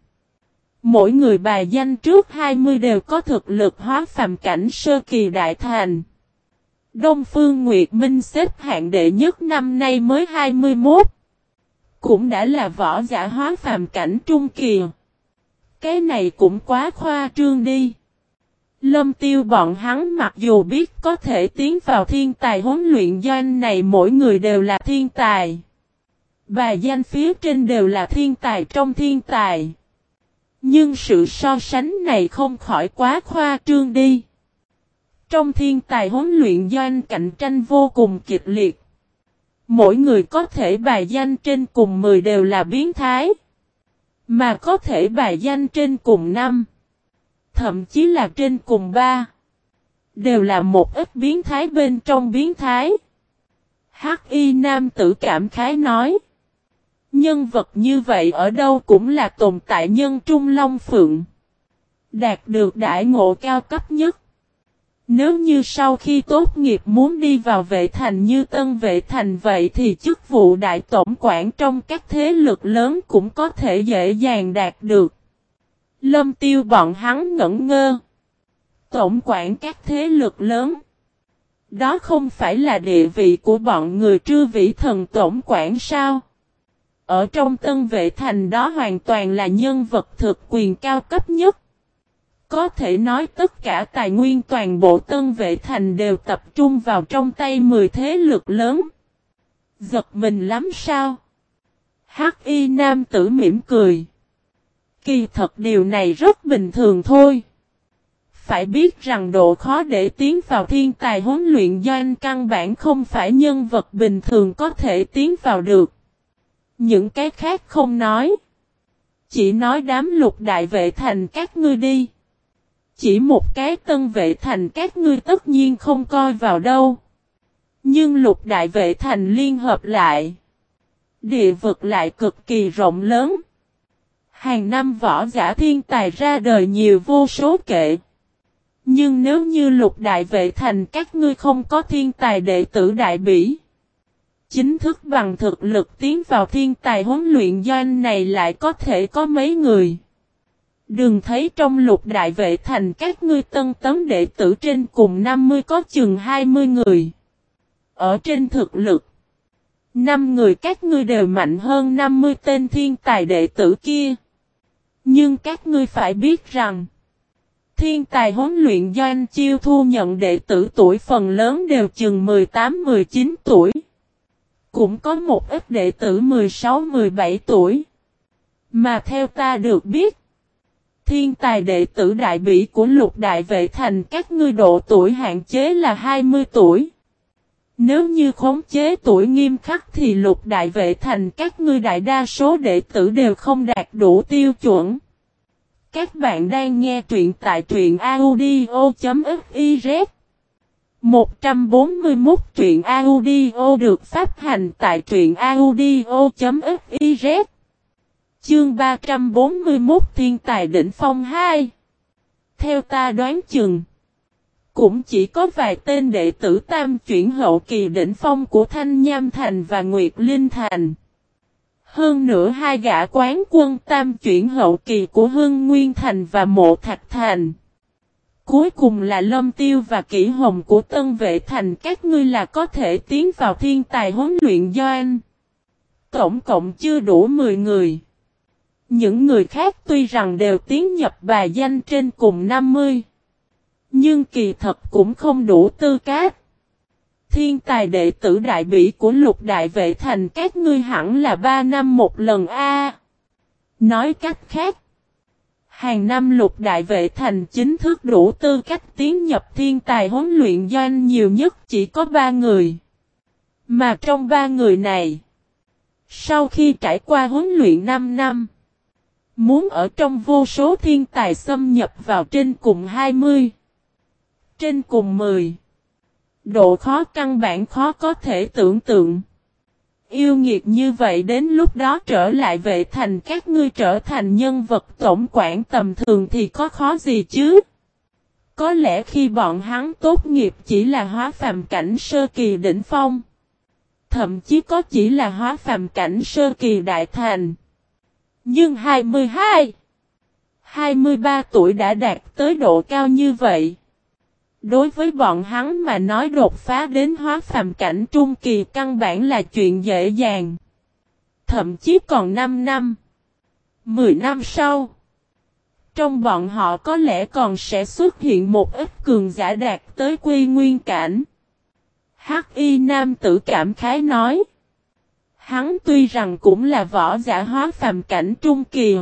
Mỗi người bài danh trước 20 đều có thực lực hóa phàm cảnh sơ kỳ đại thành. Đông Phương Nguyệt Minh xếp hạng đệ nhất năm nay mới 21 cũng đã là võ giả hóa phàm cảnh trung kỳ. Cái này cũng quá khoa trương đi. Lâm tiêu bọn hắn mặc dù biết có thể tiến vào thiên tài huấn luyện doanh này mỗi người đều là thiên tài. Bài danh phía trên đều là thiên tài trong thiên tài. Nhưng sự so sánh này không khỏi quá khoa trương đi. Trong thiên tài huấn luyện doanh cạnh tranh vô cùng kịch liệt. Mỗi người có thể bài danh trên cùng 10 đều là biến thái. Mà có thể bài danh trên cùng 5. Thậm chí là trên cùng 3. Đều là một ít biến thái bên trong biến thái. H Y nam tử cảm khái nói. Nhân vật như vậy ở đâu cũng là tồn tại nhân trung long phượng. Đạt được đại ngộ cao cấp nhất. Nếu như sau khi tốt nghiệp muốn đi vào vệ thành như tân vệ thành vậy thì chức vụ đại tổng quản trong các thế lực lớn cũng có thể dễ dàng đạt được. Lâm tiêu bọn hắn ngẩn ngơ. Tổng quản các thế lực lớn. Đó không phải là địa vị của bọn người trư vĩ thần tổng quản sao? Ở trong tân vệ thành đó hoàn toàn là nhân vật thực quyền cao cấp nhất. Có thể nói tất cả tài nguyên toàn bộ tân vệ thành đều tập trung vào trong tay 10 thế lực lớn. Giật mình lắm sao? Hắc y nam tử mỉm cười. Kỳ thật điều này rất bình thường thôi. Phải biết rằng độ khó để tiến vào thiên tài huấn luyện doanh căn bản không phải nhân vật bình thường có thể tiến vào được. Những cái khác không nói. Chỉ nói đám lục đại vệ thành các ngươi đi. Chỉ một cái tân vệ thành các ngươi tất nhiên không coi vào đâu. Nhưng lục đại vệ thành liên hợp lại. Địa vực lại cực kỳ rộng lớn. Hàng năm võ giả thiên tài ra đời nhiều vô số kệ. Nhưng nếu như lục đại vệ thành các ngươi không có thiên tài đệ tử đại bỉ. Chính thức bằng thực lực tiến vào thiên tài huấn luyện doanh này lại có thể có mấy người. Đừng thấy trong lục đại vệ thành các ngươi tân tấm đệ tử trên cùng 50 có chừng 20 người. Ở trên thực lực, 5 người các ngươi đều mạnh hơn 50 tên thiên tài đệ tử kia. Nhưng các ngươi phải biết rằng, thiên tài huấn luyện doanh chiêu thu nhận đệ tử tuổi phần lớn đều chừng 18-19 tuổi. Cũng có một ít đệ tử 16-17 tuổi. Mà theo ta được biết, thiên tài đệ tử đại bỉ của lục đại vệ thành các ngươi độ tuổi hạn chế là 20 tuổi. Nếu như khống chế tuổi nghiêm khắc thì lục đại vệ thành các ngươi đại đa số đệ tử đều không đạt đủ tiêu chuẩn. Các bạn đang nghe truyện tại truyện audio.fiz 141 truyện audio được phát hành tại truyện audio.fiz Chương 341 Thiên tài đỉnh phong 2 Theo ta đoán chừng, Cũng chỉ có vài tên đệ tử tam chuyển hậu kỳ đỉnh phong của Thanh Nham Thành và Nguyệt Linh Thành hơn nữa hai gã quán quân tam chuyển hậu kỳ của Hưng Nguyên Thành và Mộ Thạch Thành. Cuối cùng là Lâm Tiêu và Kỷ Hồng của Tân Vệ Thành các ngươi là có thể tiến vào thiên tài huấn luyện doanh. Tổng cộng chưa đủ 10 người. Những người khác tuy rằng đều tiến nhập bài danh trên cùng 50. Nhưng kỳ thật cũng không đủ tư cách. Thiên tài đệ tử đại bỉ của lục đại vệ thành các ngươi hẳn là 3 năm một lần A. Nói cách khác. Hàng năm lục đại vệ thành chính thức đủ tư cách tiến nhập thiên tài huấn luyện doanh nhiều nhất chỉ có 3 người. Mà trong 3 người này. Sau khi trải qua huấn luyện 5 năm. Muốn ở trong vô số thiên tài xâm nhập vào trên cùng 20. Trên cùng 10. Độ khó căn bản khó có thể tưởng tượng. Yêu nghiệt như vậy đến lúc đó trở lại vệ thành các ngươi trở thành nhân vật tổng quản tầm thường thì có khó gì chứ? Có lẽ khi bọn hắn tốt nghiệp chỉ là hóa phàm cảnh sơ kỳ đỉnh phong. Thậm chí có chỉ là hóa phàm cảnh sơ kỳ đại thành. Nhưng 22, 23 tuổi đã đạt tới độ cao như vậy. Đối với bọn hắn mà nói đột phá đến hóa phàm cảnh trung kỳ căn bản là chuyện dễ dàng. Thậm chí còn 5 năm. 10 năm sau. Trong bọn họ có lẽ còn sẽ xuất hiện một ít cường giả đạt tới quy nguyên cảnh. Hắc y nam tử cảm khái nói. Hắn tuy rằng cũng là võ giả hóa phàm cảnh trung kỳ.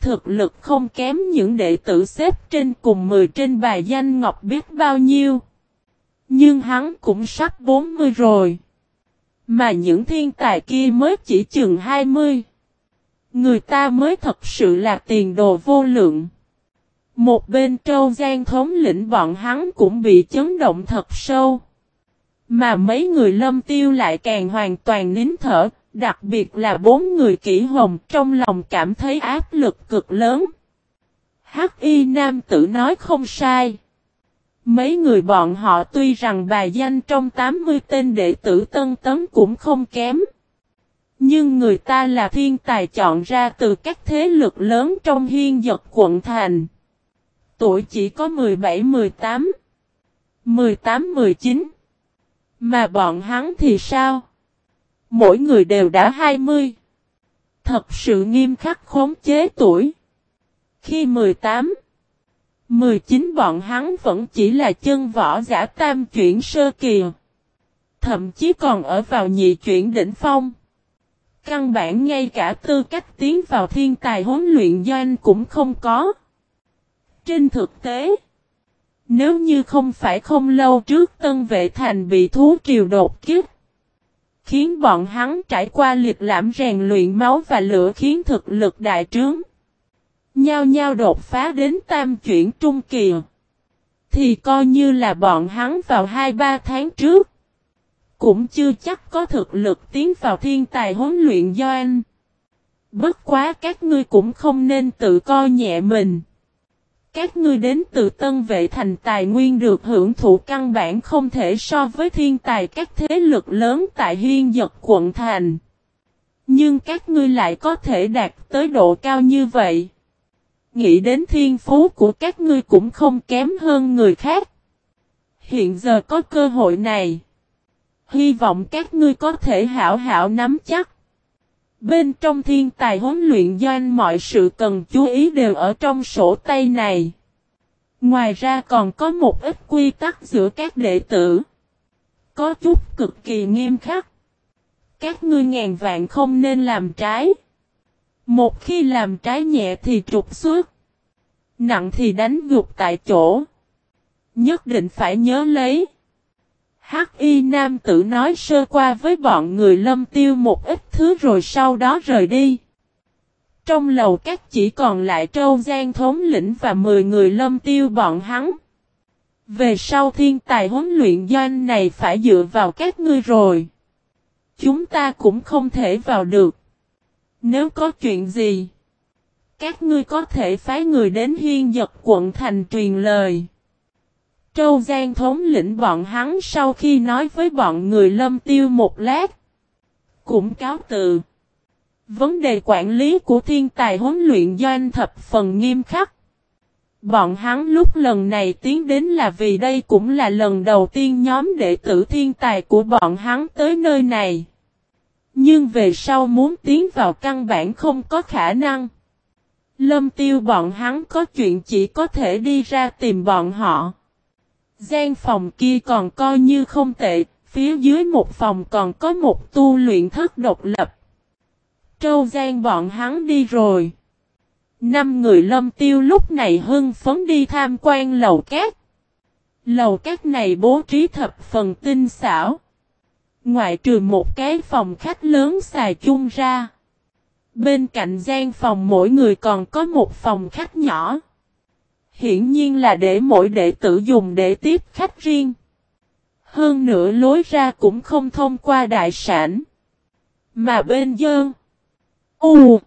Thực lực không kém những đệ tử xếp trên cùng 10 trên bài danh ngọc biết bao nhiêu. Nhưng hắn cũng sắp 40 rồi. Mà những thiên tài kia mới chỉ chừng 20. Người ta mới thật sự là tiền đồ vô lượng. Một bên trâu gian thống lĩnh bọn hắn cũng bị chấn động thật sâu. Mà mấy người lâm tiêu lại càng hoàn toàn nín thở, Đặc biệt là bốn người kỹ hồng trong lòng cảm thấy áp lực cực lớn. Hắc y nam tử nói không sai. Mấy người bọn họ tuy rằng bài danh trong 80 tên đệ tử tân tấn cũng không kém. Nhưng người ta là thiên tài chọn ra từ các thế lực lớn trong hiên giật quận thành. Tuổi chỉ có 17-18, 18-19. Mà bọn hắn thì sao? Mỗi người đều đã 20. Thật sự nghiêm khắc khống chế tuổi. Khi 18, 19 bọn hắn vẫn chỉ là chân võ giả tam chuyển sơ kỳ. Thậm chí còn ở vào nhị chuyển đỉnh phong. Căn bản ngay cả tư cách tiến vào thiên tài huấn luyện doanh cũng không có. Trên thực tế, nếu như không phải không lâu trước tân vệ thành bị thú triều đột kiếp, khiến bọn hắn trải qua liệt lãm rèn luyện máu và lửa khiến thực lực đại trướng. Nhao nhao đột phá đến tam chuyển trung kỳ. Thì coi như là bọn hắn vào 2-3 tháng trước. Cũng chưa chắc có thực lực tiến vào thiên tài huấn luyện do anh. Bất quá các ngươi cũng không nên tự coi nhẹ mình. Các ngươi đến từ tân vệ thành tài nguyên được hưởng thụ căn bản không thể so với thiên tài các thế lực lớn tại hiên giật quận thành. Nhưng các ngươi lại có thể đạt tới độ cao như vậy. Nghĩ đến thiên phú của các ngươi cũng không kém hơn người khác. Hiện giờ có cơ hội này. Hy vọng các ngươi có thể hảo hảo nắm chắc. Bên trong thiên tài huấn luyện doanh mọi sự cần chú ý đều ở trong sổ tay này. Ngoài ra còn có một ít quy tắc giữa các đệ tử. Có chút cực kỳ nghiêm khắc. Các ngươi ngàn vạn không nên làm trái. Một khi làm trái nhẹ thì trục xuất. Nặng thì đánh gục tại chỗ. Nhất định phải nhớ lấy. Hắc y nam tử nói sơ qua với bọn người lâm tiêu một ít thứ rồi sau đó rời đi. Trong lầu các chỉ còn lại trâu gian thống lĩnh và 10 người lâm tiêu bọn hắn. Về sau thiên tài huấn luyện doanh này phải dựa vào các ngươi rồi. Chúng ta cũng không thể vào được. Nếu có chuyện gì, các ngươi có thể phái người đến hiên giật quận thành truyền lời. Châu Giang thống lĩnh bọn hắn sau khi nói với bọn người lâm tiêu một lát. Cũng cáo từ. Vấn đề quản lý của thiên tài huấn luyện doanh thập phần nghiêm khắc. Bọn hắn lúc lần này tiến đến là vì đây cũng là lần đầu tiên nhóm đệ tử thiên tài của bọn hắn tới nơi này. Nhưng về sau muốn tiến vào căn bản không có khả năng. Lâm tiêu bọn hắn có chuyện chỉ có thể đi ra tìm bọn họ. Gian phòng kia còn coi như không tệ, phía dưới một phòng còn có một tu luyện thất độc lập. Trâu gian bọn hắn đi rồi. Năm người lâm tiêu lúc này hưng phấn đi tham quan lầu cát. Lầu cát này bố trí thập phần tinh xảo. Ngoại trừ một cái phòng khách lớn xài chung ra. Bên cạnh gian phòng mỗi người còn có một phòng khách nhỏ. Hiển nhiên là để mỗi đệ tử dùng để tiếp khách riêng. Hơn nữa lối ra cũng không thông qua đại sản. Mà bên dơn. U.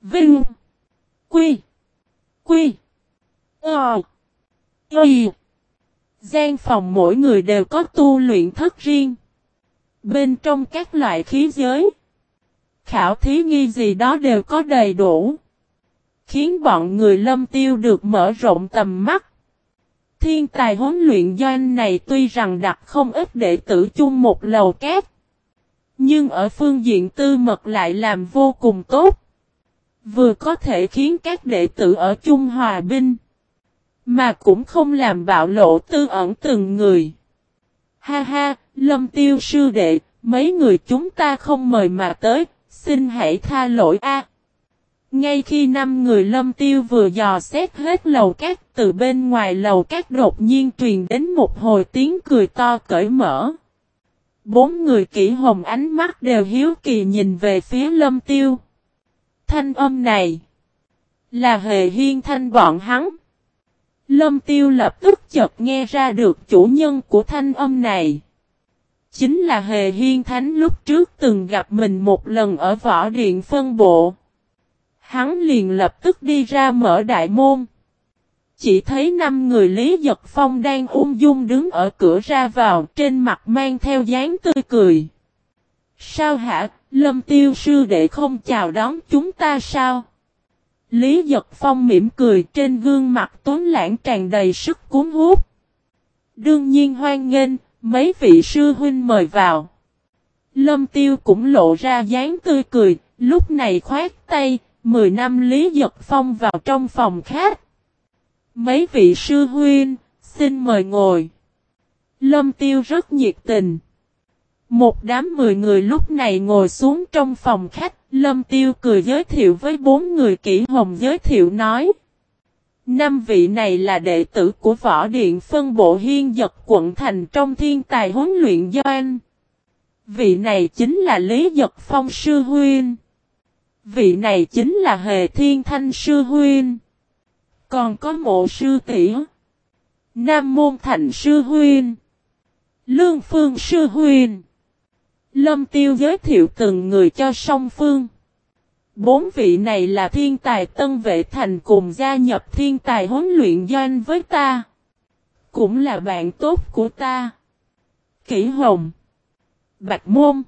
Vinh. Quy. Quy. Ờ. Y. Gian phòng mỗi người đều có tu luyện thất riêng. Bên trong các loại khí giới. Khảo thí nghi gì đó đều có đầy đủ. Khiến bọn người lâm tiêu được mở rộng tầm mắt. Thiên tài huấn luyện doanh này tuy rằng đặt không ít đệ tử chung một lầu kép. Nhưng ở phương diện tư mật lại làm vô cùng tốt. Vừa có thể khiến các đệ tử ở chung hòa binh. Mà cũng không làm bạo lộ tư ẩn từng người. Ha ha, lâm tiêu sư đệ, mấy người chúng ta không mời mà tới, xin hãy tha lỗi a. Ngay khi năm người lâm tiêu vừa dò xét hết lầu cát, từ bên ngoài lầu cát đột nhiên truyền đến một hồi tiếng cười to cởi mở. Bốn người kỹ hồng ánh mắt đều hiếu kỳ nhìn về phía lâm tiêu. Thanh âm này là hề hiên thanh bọn hắn. Lâm tiêu lập tức chợt nghe ra được chủ nhân của thanh âm này. Chính là hề hiên thánh lúc trước từng gặp mình một lần ở võ điện phân bộ. Hắn liền lập tức đi ra mở đại môn. Chỉ thấy năm người Lý Giật Phong đang ung dung đứng ở cửa ra vào trên mặt mang theo dáng tươi cười. Sao hả, Lâm Tiêu Sư đệ không chào đón chúng ta sao? Lý Giật Phong mỉm cười trên gương mặt tuấn lãng tràn đầy sức cuốn hút. Đương nhiên hoan nghênh, mấy vị sư huynh mời vào. Lâm Tiêu cũng lộ ra dáng tươi cười, Lúc này khoát tay, 10 năm Lý Giật Phong vào trong phòng khác. Mấy vị sư huynh, xin mời ngồi. Lâm Tiêu rất nhiệt tình. Một đám 10 người lúc này ngồi xuống trong phòng khách, Lâm Tiêu cười giới thiệu với bốn người kỹ hồng giới thiệu nói. Năm vị này là đệ tử của Võ Điện phân bộ hiên giật quận thành trong thiên tài huấn luyện doanh. Vị này chính là Lý Giật Phong Sư Huyên. Vị này chính là Hề Thiên Thanh Sư Huyên. Còn có mộ sư tỷ Nam Môn Thành Sư Huyên. Lương Phương Sư Huyên. Lâm Tiêu giới thiệu từng người cho song phương. Bốn vị này là thiên tài tân vệ thành cùng gia nhập thiên tài huấn luyện doanh với ta. Cũng là bạn tốt của ta. Kỷ Hồng. Bạch Môn.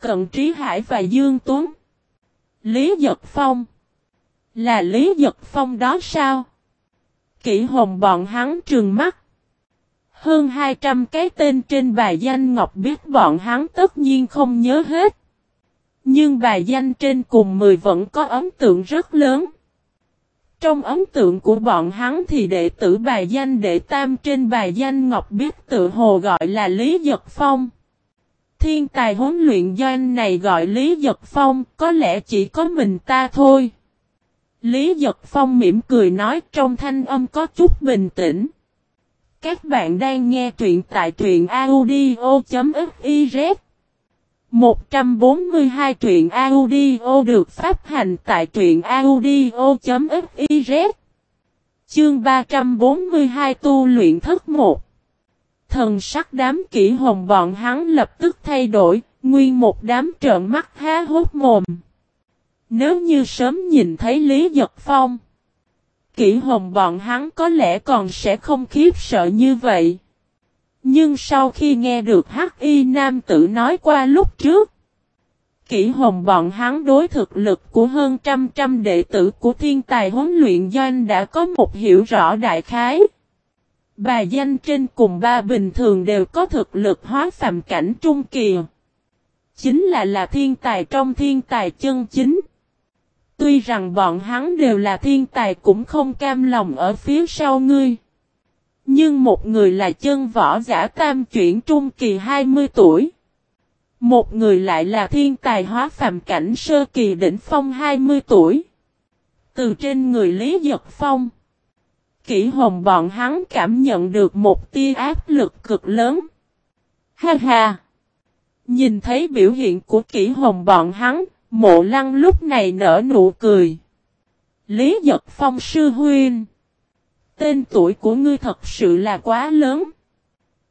Cận Trí Hải và Dương Tuấn. Lý Giật Phong. Là Lý Giật Phong đó sao? Kỷ hồn bọn hắn trường mắt. Hơn 200 cái tên trên bài danh ngọc biết bọn hắn tất nhiên không nhớ hết. Nhưng bài danh trên cùng 10 vẫn có ấn tượng rất lớn. Trong ấn tượng của bọn hắn thì đệ tử bài danh đệ tam trên bài danh Ngọc biết tự hồ gọi là Lý Giật Phong. Thiên tài huấn luyện doanh này gọi Lý Giật Phong, có lẽ chỉ có mình ta thôi. Lý Giật Phong mỉm cười nói trong thanh âm có chút bình tĩnh. Các bạn đang nghe truyện tại truyện audio.fiz 142 truyện audio được phát hành tại truyện audio.fiz Chương 342 tu luyện thức 1 Thần sắc đám kỹ hồng bọn hắn lập tức thay đổi, nguyên một đám trợn mắt há hốt mồm. Nếu như sớm nhìn thấy Lý Giật Phong, kỹ hồng bọn hắn có lẽ còn sẽ không khiếp sợ như vậy. Nhưng sau khi nghe được Hắc Y Nam tử nói qua lúc trước, kỹ hồng bọn hắn đối thực lực của hơn trăm trăm đệ tử của thiên tài huấn luyện doanh đã có một hiểu rõ đại khái. Bà danh trên cùng ba bình thường đều có thực lực hóa phàm cảnh trung kỳ. Chính là là thiên tài trong thiên tài chân chính. Tuy rằng bọn hắn đều là thiên tài cũng không cam lòng ở phía sau ngươi. Nhưng một người là chân võ giả tam chuyển trung kỳ 20 tuổi. Một người lại là thiên tài hóa phàm cảnh sơ kỳ đỉnh phong 20 tuổi. Từ trên người Lý Giật Phong. Kỷ hồng bọn hắn cảm nhận được một tia áp lực cực lớn. Ha ha! Nhìn thấy biểu hiện của kỷ hồng bọn hắn, mộ lăng lúc này nở nụ cười. Lý Giật Phong sư huyên, Tên tuổi của ngươi thật sự là quá lớn.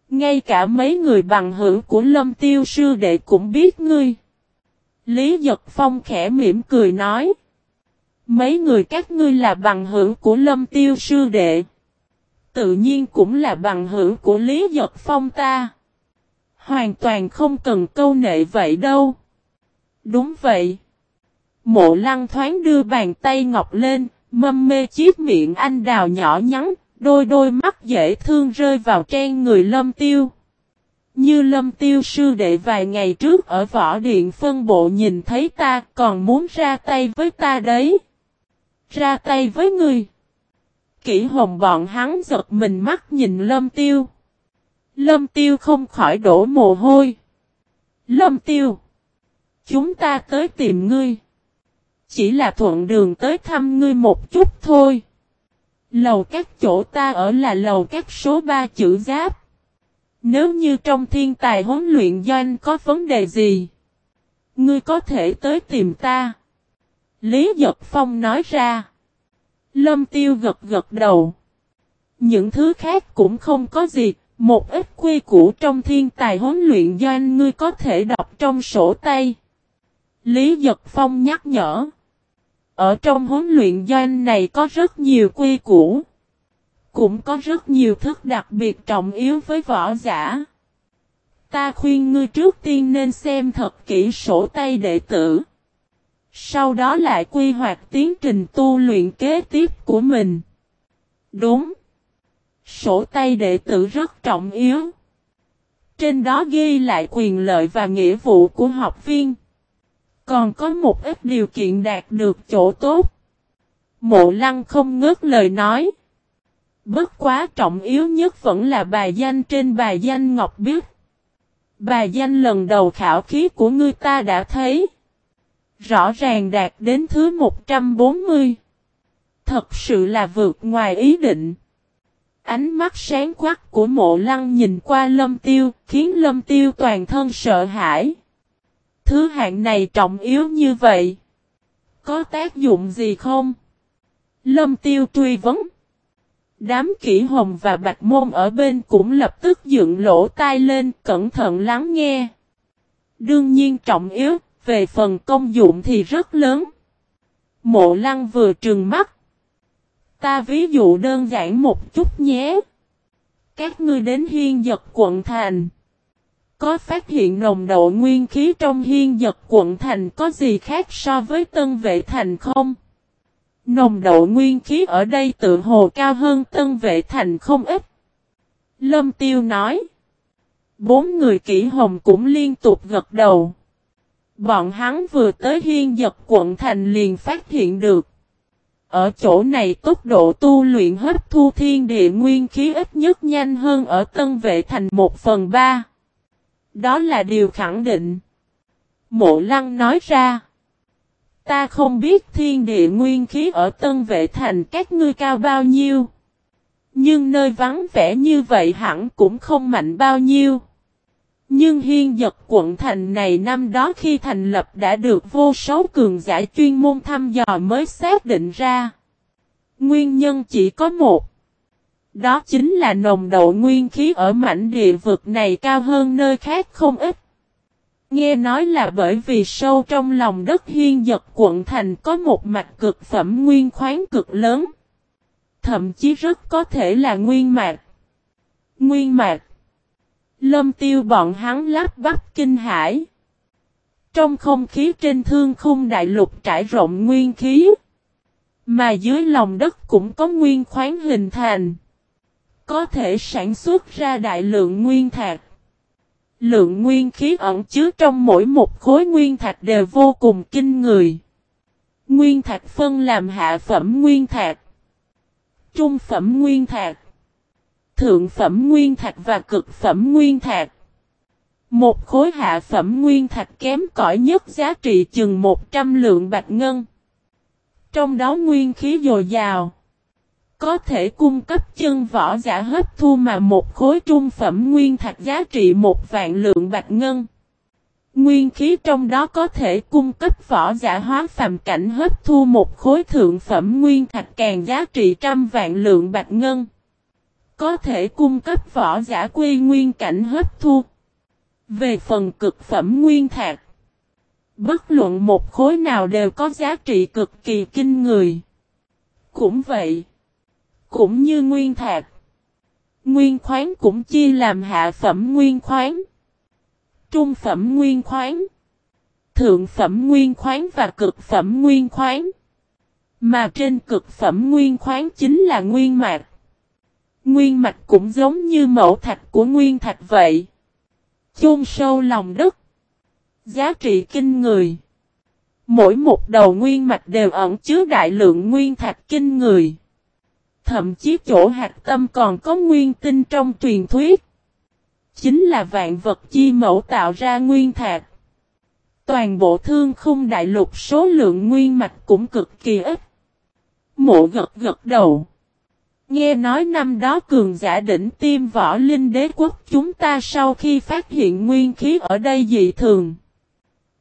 Ngay cả mấy người bằng hữu của lâm tiêu sư đệ cũng biết ngươi. Lý Giật Phong khẽ mỉm cười nói. Mấy người các ngươi là bằng hữu của lâm tiêu sư đệ. Tự nhiên cũng là bằng hữu của Lý Giật Phong ta. Hoàn toàn không cần câu nệ vậy đâu. Đúng vậy. Mộ lăng thoáng đưa bàn tay ngọc lên, mâm mê chiếc miệng anh đào nhỏ nhắn, đôi đôi mắt dễ thương rơi vào trên người lâm tiêu. Như lâm tiêu sư đệ vài ngày trước ở võ điện phân bộ nhìn thấy ta còn muốn ra tay với ta đấy. Ra tay với người. Kỷ hồng bọn hắn giật mình mắt nhìn lâm tiêu. Lâm tiêu không khỏi đổ mồ hôi. Lâm tiêu. Chúng ta tới tìm ngươi. Chỉ là thuận đường tới thăm ngươi một chút thôi. Lầu các chỗ ta ở là lầu các số 3 chữ giáp. Nếu như trong thiên tài huấn luyện doanh có vấn đề gì, ngươi có thể tới tìm ta. Lý Giật Phong nói ra. Lâm Tiêu gật gật đầu. Những thứ khác cũng không có gì, một ít quy củ trong thiên tài huấn luyện doanh ngươi có thể đọc trong sổ tay. Lý Giật Phong nhắc nhở. Ở trong huấn luyện doanh này có rất nhiều quy củ. Cũng có rất nhiều thức đặc biệt trọng yếu với võ giả. Ta khuyên ngươi trước tiên nên xem thật kỹ sổ tay đệ tử. Sau đó lại quy hoạch tiến trình tu luyện kế tiếp của mình. Đúng. Sổ tay đệ tử rất trọng yếu. Trên đó ghi lại quyền lợi và nghĩa vụ của học viên. Còn có một ít điều kiện đạt được chỗ tốt. Mộ lăng không ngớt lời nói. Bất quá trọng yếu nhất vẫn là bài danh trên bài danh Ngọc Biết. Bài danh lần đầu khảo khí của ngươi ta đã thấy. Rõ ràng đạt đến thứ 140. Thật sự là vượt ngoài ý định. Ánh mắt sáng quắc của mộ lăng nhìn qua lâm tiêu, khiến lâm tiêu toàn thân sợ hãi. Thứ hạng này trọng yếu như vậy. Có tác dụng gì không? Lâm tiêu truy vấn. Đám kỹ hồng và bạch môn ở bên cũng lập tức dựng lỗ tai lên, cẩn thận lắng nghe. Đương nhiên trọng yếu, về phần công dụng thì rất lớn. Mộ lăng vừa trừng mắt. Ta ví dụ đơn giản một chút nhé. Các ngươi đến hiên giật quận thành. Có phát hiện nồng độ nguyên khí trong hiên giật quận thành có gì khác so với tân vệ thành không? Nồng độ nguyên khí ở đây tự hồ cao hơn tân vệ thành không ít. Lâm Tiêu nói. Bốn người kỹ hồng cũng liên tục gật đầu. Bọn hắn vừa tới hiên giật quận thành liền phát hiện được. Ở chỗ này tốc độ tu luyện hấp thu thiên địa nguyên khí ít nhất nhanh hơn ở tân vệ thành một phần ba. Đó là điều khẳng định. Mộ lăng nói ra. Ta không biết thiên địa nguyên khí ở tân vệ thành các ngươi cao bao nhiêu. Nhưng nơi vắng vẻ như vậy hẳn cũng không mạnh bao nhiêu. Nhưng hiên giật quận thành này năm đó khi thành lập đã được vô số cường giả chuyên môn thăm dò mới xác định ra. Nguyên nhân chỉ có một. Đó chính là nồng độ nguyên khí ở mảnh địa vực này cao hơn nơi khác không ít. Nghe nói là bởi vì sâu trong lòng đất hiên giật quận thành có một mạch cực phẩm nguyên khoáng cực lớn. Thậm chí rất có thể là nguyên mạc. Nguyên mạc. Lâm tiêu bọn hắn lắp bắp kinh hải. Trong không khí trên thương khung đại lục trải rộng nguyên khí. Mà dưới lòng đất cũng có nguyên khoáng hình thành. Có thể sản xuất ra đại lượng nguyên thạch. Lượng nguyên khí ẩn chứa trong mỗi một khối nguyên thạch đều vô cùng kinh người. Nguyên thạch phân làm hạ phẩm nguyên thạch, trung phẩm nguyên thạch, thượng phẩm nguyên thạch và cực phẩm nguyên thạch. Một khối hạ phẩm nguyên thạch kém cỏi nhất giá trị chừng 100 lượng bạch ngân. Trong đó nguyên khí dồi dào. Có thể cung cấp chân võ giả hấp thu mà một khối trung phẩm nguyên thạch giá trị một vạn lượng bạch ngân. Nguyên khí trong đó có thể cung cấp võ giả hóa phàm cảnh hấp thu một khối thượng phẩm nguyên thạch càng giá trị trăm vạn lượng bạch ngân. Có thể cung cấp võ giả quy nguyên cảnh hấp thu. Về phần cực phẩm nguyên thạch. Bất luận một khối nào đều có giá trị cực kỳ kinh người. Cũng vậy. Cũng như nguyên thạch. Nguyên khoáng cũng chia làm hạ phẩm nguyên khoáng. Trung phẩm nguyên khoáng. Thượng phẩm nguyên khoáng và cực phẩm nguyên khoáng. Mà trên cực phẩm nguyên khoáng chính là nguyên mạch. Nguyên mạch cũng giống như mẫu thạch của nguyên thạch vậy. Chôn sâu lòng đất. Giá trị kinh người. Mỗi một đầu nguyên mạch đều ẩn chứa đại lượng nguyên thạch kinh người. Thậm chí chỗ hạt tâm còn có nguyên tinh trong truyền thuyết. Chính là vạn vật chi mẫu tạo ra nguyên thạch. Toàn bộ thương khung đại lục số lượng nguyên mạch cũng cực kỳ ít. Mộ gật gật đầu. Nghe nói năm đó cường giả đỉnh tiêm võ linh đế quốc chúng ta sau khi phát hiện nguyên khí ở đây dị thường.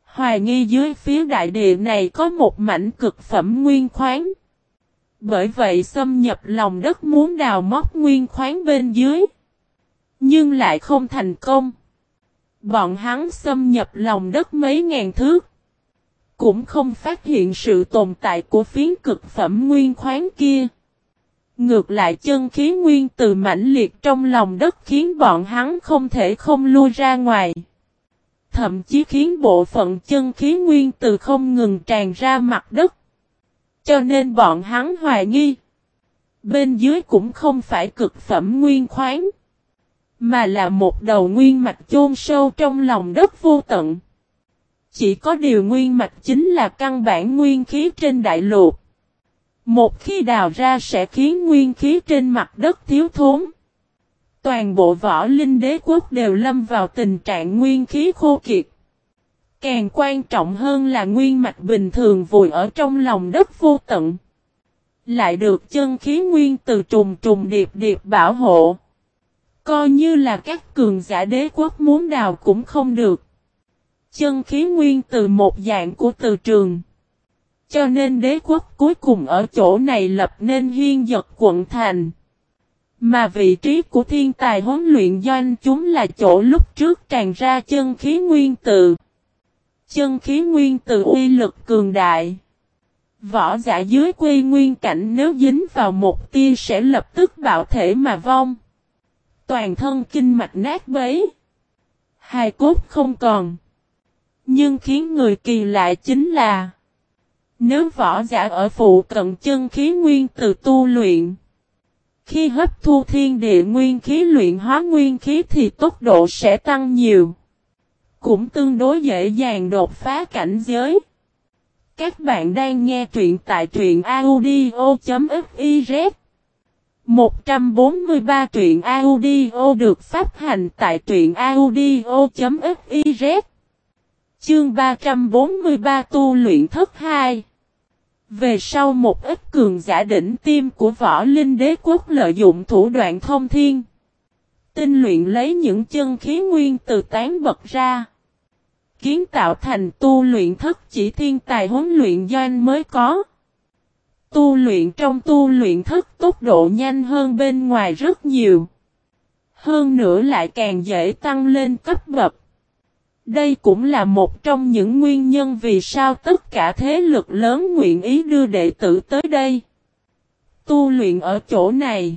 Hoài nghi dưới phía đại địa này có một mảnh cực phẩm nguyên khoáng. Bởi vậy xâm nhập lòng đất muốn đào móc nguyên khoáng bên dưới. Nhưng lại không thành công. Bọn hắn xâm nhập lòng đất mấy ngàn thước. Cũng không phát hiện sự tồn tại của phiến cực phẩm nguyên khoáng kia. Ngược lại chân khí nguyên từ mãnh liệt trong lòng đất khiến bọn hắn không thể không lui ra ngoài. Thậm chí khiến bộ phận chân khí nguyên từ không ngừng tràn ra mặt đất. Cho nên bọn hắn hoài nghi. Bên dưới cũng không phải cực phẩm nguyên khoáng. Mà là một đầu nguyên mạch chôn sâu trong lòng đất vô tận. Chỉ có điều nguyên mạch chính là căn bản nguyên khí trên đại lục. Một khi đào ra sẽ khiến nguyên khí trên mặt đất thiếu thốn. Toàn bộ võ linh đế quốc đều lâm vào tình trạng nguyên khí khô kiệt. Càng quan trọng hơn là nguyên mạch bình thường vùi ở trong lòng đất vô tận. Lại được chân khí nguyên từ trùng trùng điệp điệp bảo hộ. Coi như là các cường giả đế quốc muốn đào cũng không được. Chân khí nguyên từ một dạng của từ trường. Cho nên đế quốc cuối cùng ở chỗ này lập nên hiên giật quận thành. Mà vị trí của thiên tài huấn luyện doanh chúng là chỗ lúc trước tràn ra chân khí nguyên tự. Chân khí nguyên tự uy lực cường đại. Võ giả dưới quê nguyên cảnh nếu dính vào một tia sẽ lập tức bạo thể mà vong. Toàn thân kinh mạch nát bấy. Hai cốt không còn. Nhưng khiến người kỳ lạ chính là nếu võ giả ở phụ cận chân khí nguyên từ tu luyện, Khi hấp thu thiên địa nguyên khí luyện hóa nguyên khí thì tốc độ sẽ tăng nhiều. Cũng tương đối dễ dàng đột phá cảnh giới. Các bạn đang nghe truyện tại truyện audio.fiz 143 truyện audio được phát hành tại truyện audio.fiz Chương 343 tu luyện thất 2 Về sau một ít cường giả đỉnh tiêm của võ linh đế quốc lợi dụng thủ đoạn thông thiên Tinh luyện lấy những chân khí nguyên từ tán bật ra Kiến tạo thành tu luyện thất chỉ thiên tài huấn luyện doanh mới có Tu luyện trong tu luyện thất tốc độ nhanh hơn bên ngoài rất nhiều. Hơn nữa lại càng dễ tăng lên cấp bậc. Đây cũng là một trong những nguyên nhân vì sao tất cả thế lực lớn nguyện ý đưa đệ tử tới đây. Tu luyện ở chỗ này.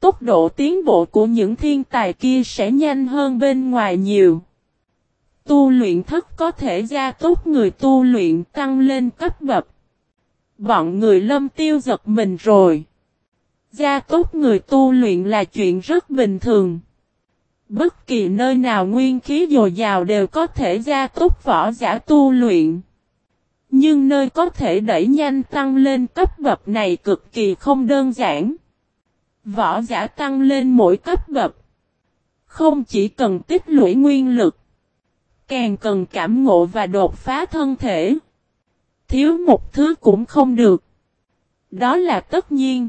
Tốc độ tiến bộ của những thiên tài kia sẽ nhanh hơn bên ngoài nhiều. Tu luyện thất có thể gia tốc người tu luyện tăng lên cấp bậc. Bọn người lâm tiêu giật mình rồi. Gia tốt người tu luyện là chuyện rất bình thường. Bất kỳ nơi nào nguyên khí dồi dào đều có thể gia tốc võ giả tu luyện. Nhưng nơi có thể đẩy nhanh tăng lên cấp bậc này cực kỳ không đơn giản. Võ giả tăng lên mỗi cấp bậc. Không chỉ cần tích lũy nguyên lực. Càng cần cảm ngộ và đột phá thân thể. Thiếu một thứ cũng không được. Đó là tất nhiên.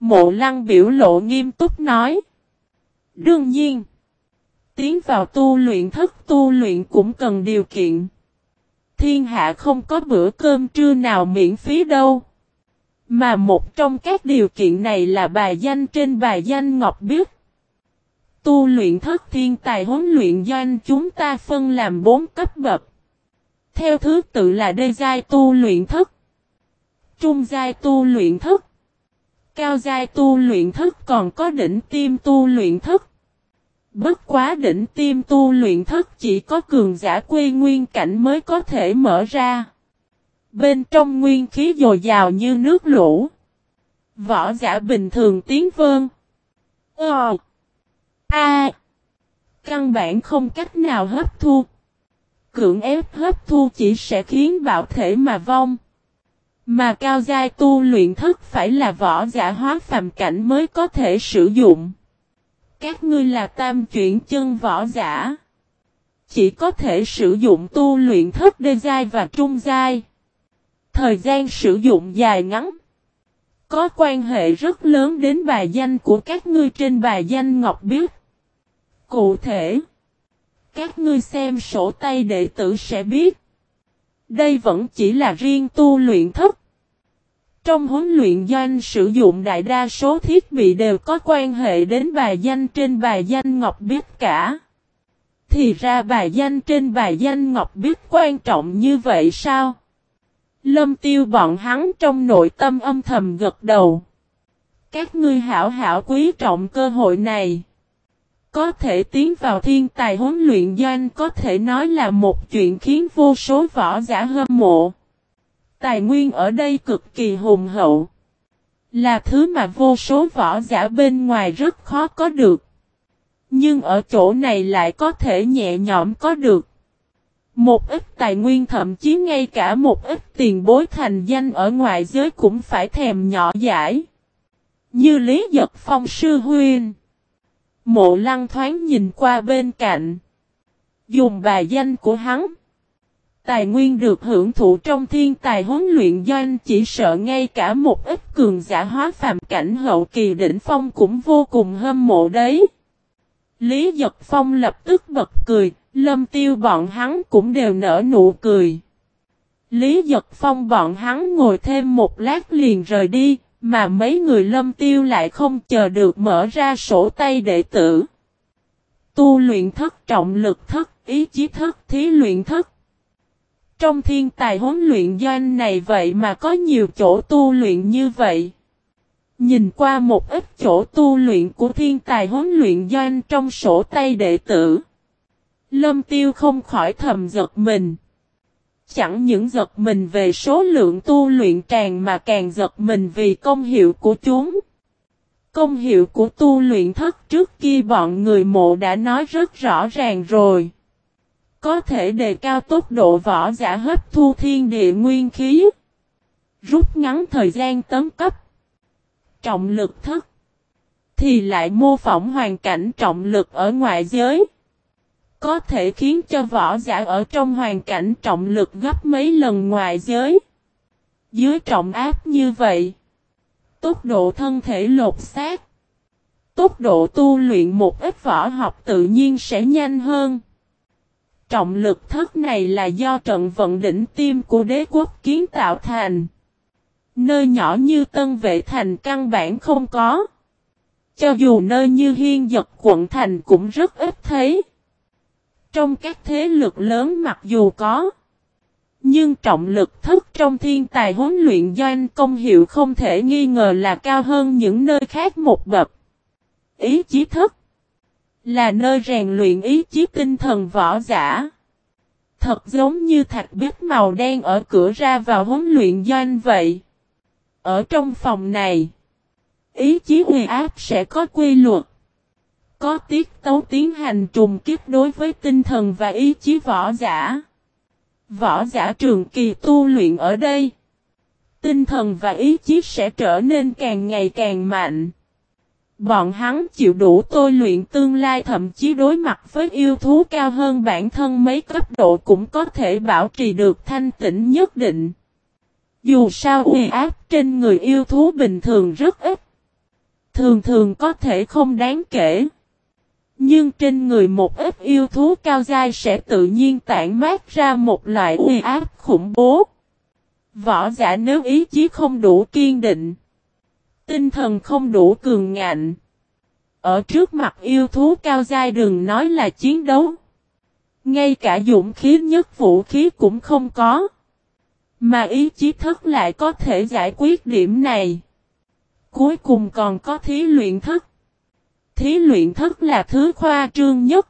Mộ lăng biểu lộ nghiêm túc nói. Đương nhiên. Tiến vào tu luyện thất tu luyện cũng cần điều kiện. Thiên hạ không có bữa cơm trưa nào miễn phí đâu. Mà một trong các điều kiện này là bài danh trên bài danh Ngọc Biết. Tu luyện thất thiên tài huấn luyện doanh chúng ta phân làm bốn cấp bậc. Theo thứ tự là đê giai tu luyện thất, trung giai tu luyện thất, cao giai tu luyện thức còn có đỉnh tiêm tu luyện thức. Bất quá đỉnh tiêm tu luyện thức chỉ có cường giả quê nguyên cảnh mới có thể mở ra. Bên trong nguyên khí dồi dào như nước lũ. Võ giả bình thường tiếng vơn. Ờ. A. Căn bản không cách nào hấp thu cưỡng ép hấp thu chỉ sẽ khiến bạo thể mà vong. Mà cao giai tu luyện thức phải là võ giả hóa phàm cảnh mới có thể sử dụng. Các ngươi là tam chuyển chân võ giả. Chỉ có thể sử dụng tu luyện thức đê giai và trung giai. Thời gian sử dụng dài ngắn. Có quan hệ rất lớn đến bài danh của các ngươi trên bài danh Ngọc Biết. Cụ thể. Các ngươi xem sổ tay đệ tử sẽ biết. Đây vẫn chỉ là riêng tu luyện thất. Trong huấn luyện doanh sử dụng đại đa số thiết bị đều có quan hệ đến bài danh trên bài danh Ngọc Biết cả. Thì ra bài danh trên bài danh Ngọc Biết quan trọng như vậy sao? Lâm tiêu bọn hắn trong nội tâm âm thầm gật đầu. Các ngươi hảo hảo quý trọng cơ hội này. Có thể tiến vào thiên tài huấn luyện doanh có thể nói là một chuyện khiến vô số võ giả hâm mộ. Tài nguyên ở đây cực kỳ hùng hậu. Là thứ mà vô số võ giả bên ngoài rất khó có được. Nhưng ở chỗ này lại có thể nhẹ nhõm có được. Một ít tài nguyên thậm chí ngay cả một ít tiền bối thành danh ở ngoài giới cũng phải thèm nhỏ giải. Như Lý Giật Phong sư huyên. Mộ lăng thoáng nhìn qua bên cạnh. Dùng bài danh của hắn. Tài nguyên được hưởng thụ trong thiên tài huấn luyện doanh chỉ sợ ngay cả một ít cường giả hóa phàm cảnh hậu kỳ đỉnh phong cũng vô cùng hâm mộ đấy. Lý Giật Phong lập tức bật cười, lâm tiêu bọn hắn cũng đều nở nụ cười. Lý Giật Phong bọn hắn ngồi thêm một lát liền rời đi, mà mấy người lâm tiêu lại không chờ được mở ra sổ tay đệ tử. Tu luyện thất trọng lực thất, ý chí thất, thí luyện thất. Trong thiên tài huấn luyện doanh này vậy mà có nhiều chỗ tu luyện như vậy. Nhìn qua một ít chỗ tu luyện của thiên tài huấn luyện doanh trong sổ tay đệ tử. Lâm tiêu không khỏi thầm giật mình. Chẳng những giật mình về số lượng tu luyện tràn mà càng giật mình vì công hiệu của chúng. Công hiệu của tu luyện thất trước kia bọn người mộ đã nói rất rõ ràng rồi. Có thể đề cao tốc độ võ giả hấp thu thiên địa nguyên khí. Rút ngắn thời gian tấn cấp. Trọng lực thất. Thì lại mô phỏng hoàn cảnh trọng lực ở ngoại giới. Có thể khiến cho võ giả ở trong hoàn cảnh trọng lực gấp mấy lần ngoài giới. Dưới trọng áp như vậy. Tốc độ thân thể lột xác. Tốc độ tu luyện một ít võ học tự nhiên sẽ nhanh hơn. Trọng lực thất này là do trận vận đỉnh tim của đế quốc kiến tạo thành. Nơi nhỏ như Tân Vệ Thành căn bản không có. Cho dù nơi như Hiên Giật quận thành cũng rất ít thấy. Trong các thế lực lớn mặc dù có. Nhưng trọng lực thức trong thiên tài huấn luyện doanh công hiệu không thể nghi ngờ là cao hơn những nơi khác một bậc. Ý chí thức là nơi rèn luyện ý chí tinh thần võ giả. Thật giống như thạch biết màu đen ở cửa ra vào huấn luyện doanh vậy. Ở trong phòng này, ý chí uy áp sẽ có quy luật. Có tiết tấu tiến hành trùng kiếp đối với tinh thần và ý chí võ giả. Võ giả trường kỳ tu luyện ở đây. Tinh thần và ý chí sẽ trở nên càng ngày càng mạnh. Bọn hắn chịu đủ tôi luyện tương lai, thậm chí đối mặt với yêu thú cao hơn bản thân mấy cấp độ cũng có thể bảo trì được thanh tĩnh nhất định. Dù sao uy áp trên người yêu thú bình thường rất ít. Thường thường có thể không đáng kể. Nhưng trên người một ít yêu thú cao dai sẽ tự nhiên tản mát ra một loại uy áp khủng bố. Võ giả nếu ý chí không đủ kiên định. Tinh thần không đủ cường ngạnh. Ở trước mặt yêu thú cao dai đừng nói là chiến đấu. Ngay cả dũng khí nhất vũ khí cũng không có. Mà ý chí thất lại có thể giải quyết điểm này. Cuối cùng còn có thí luyện thất. Thí luyện thất là thứ khoa trương nhất.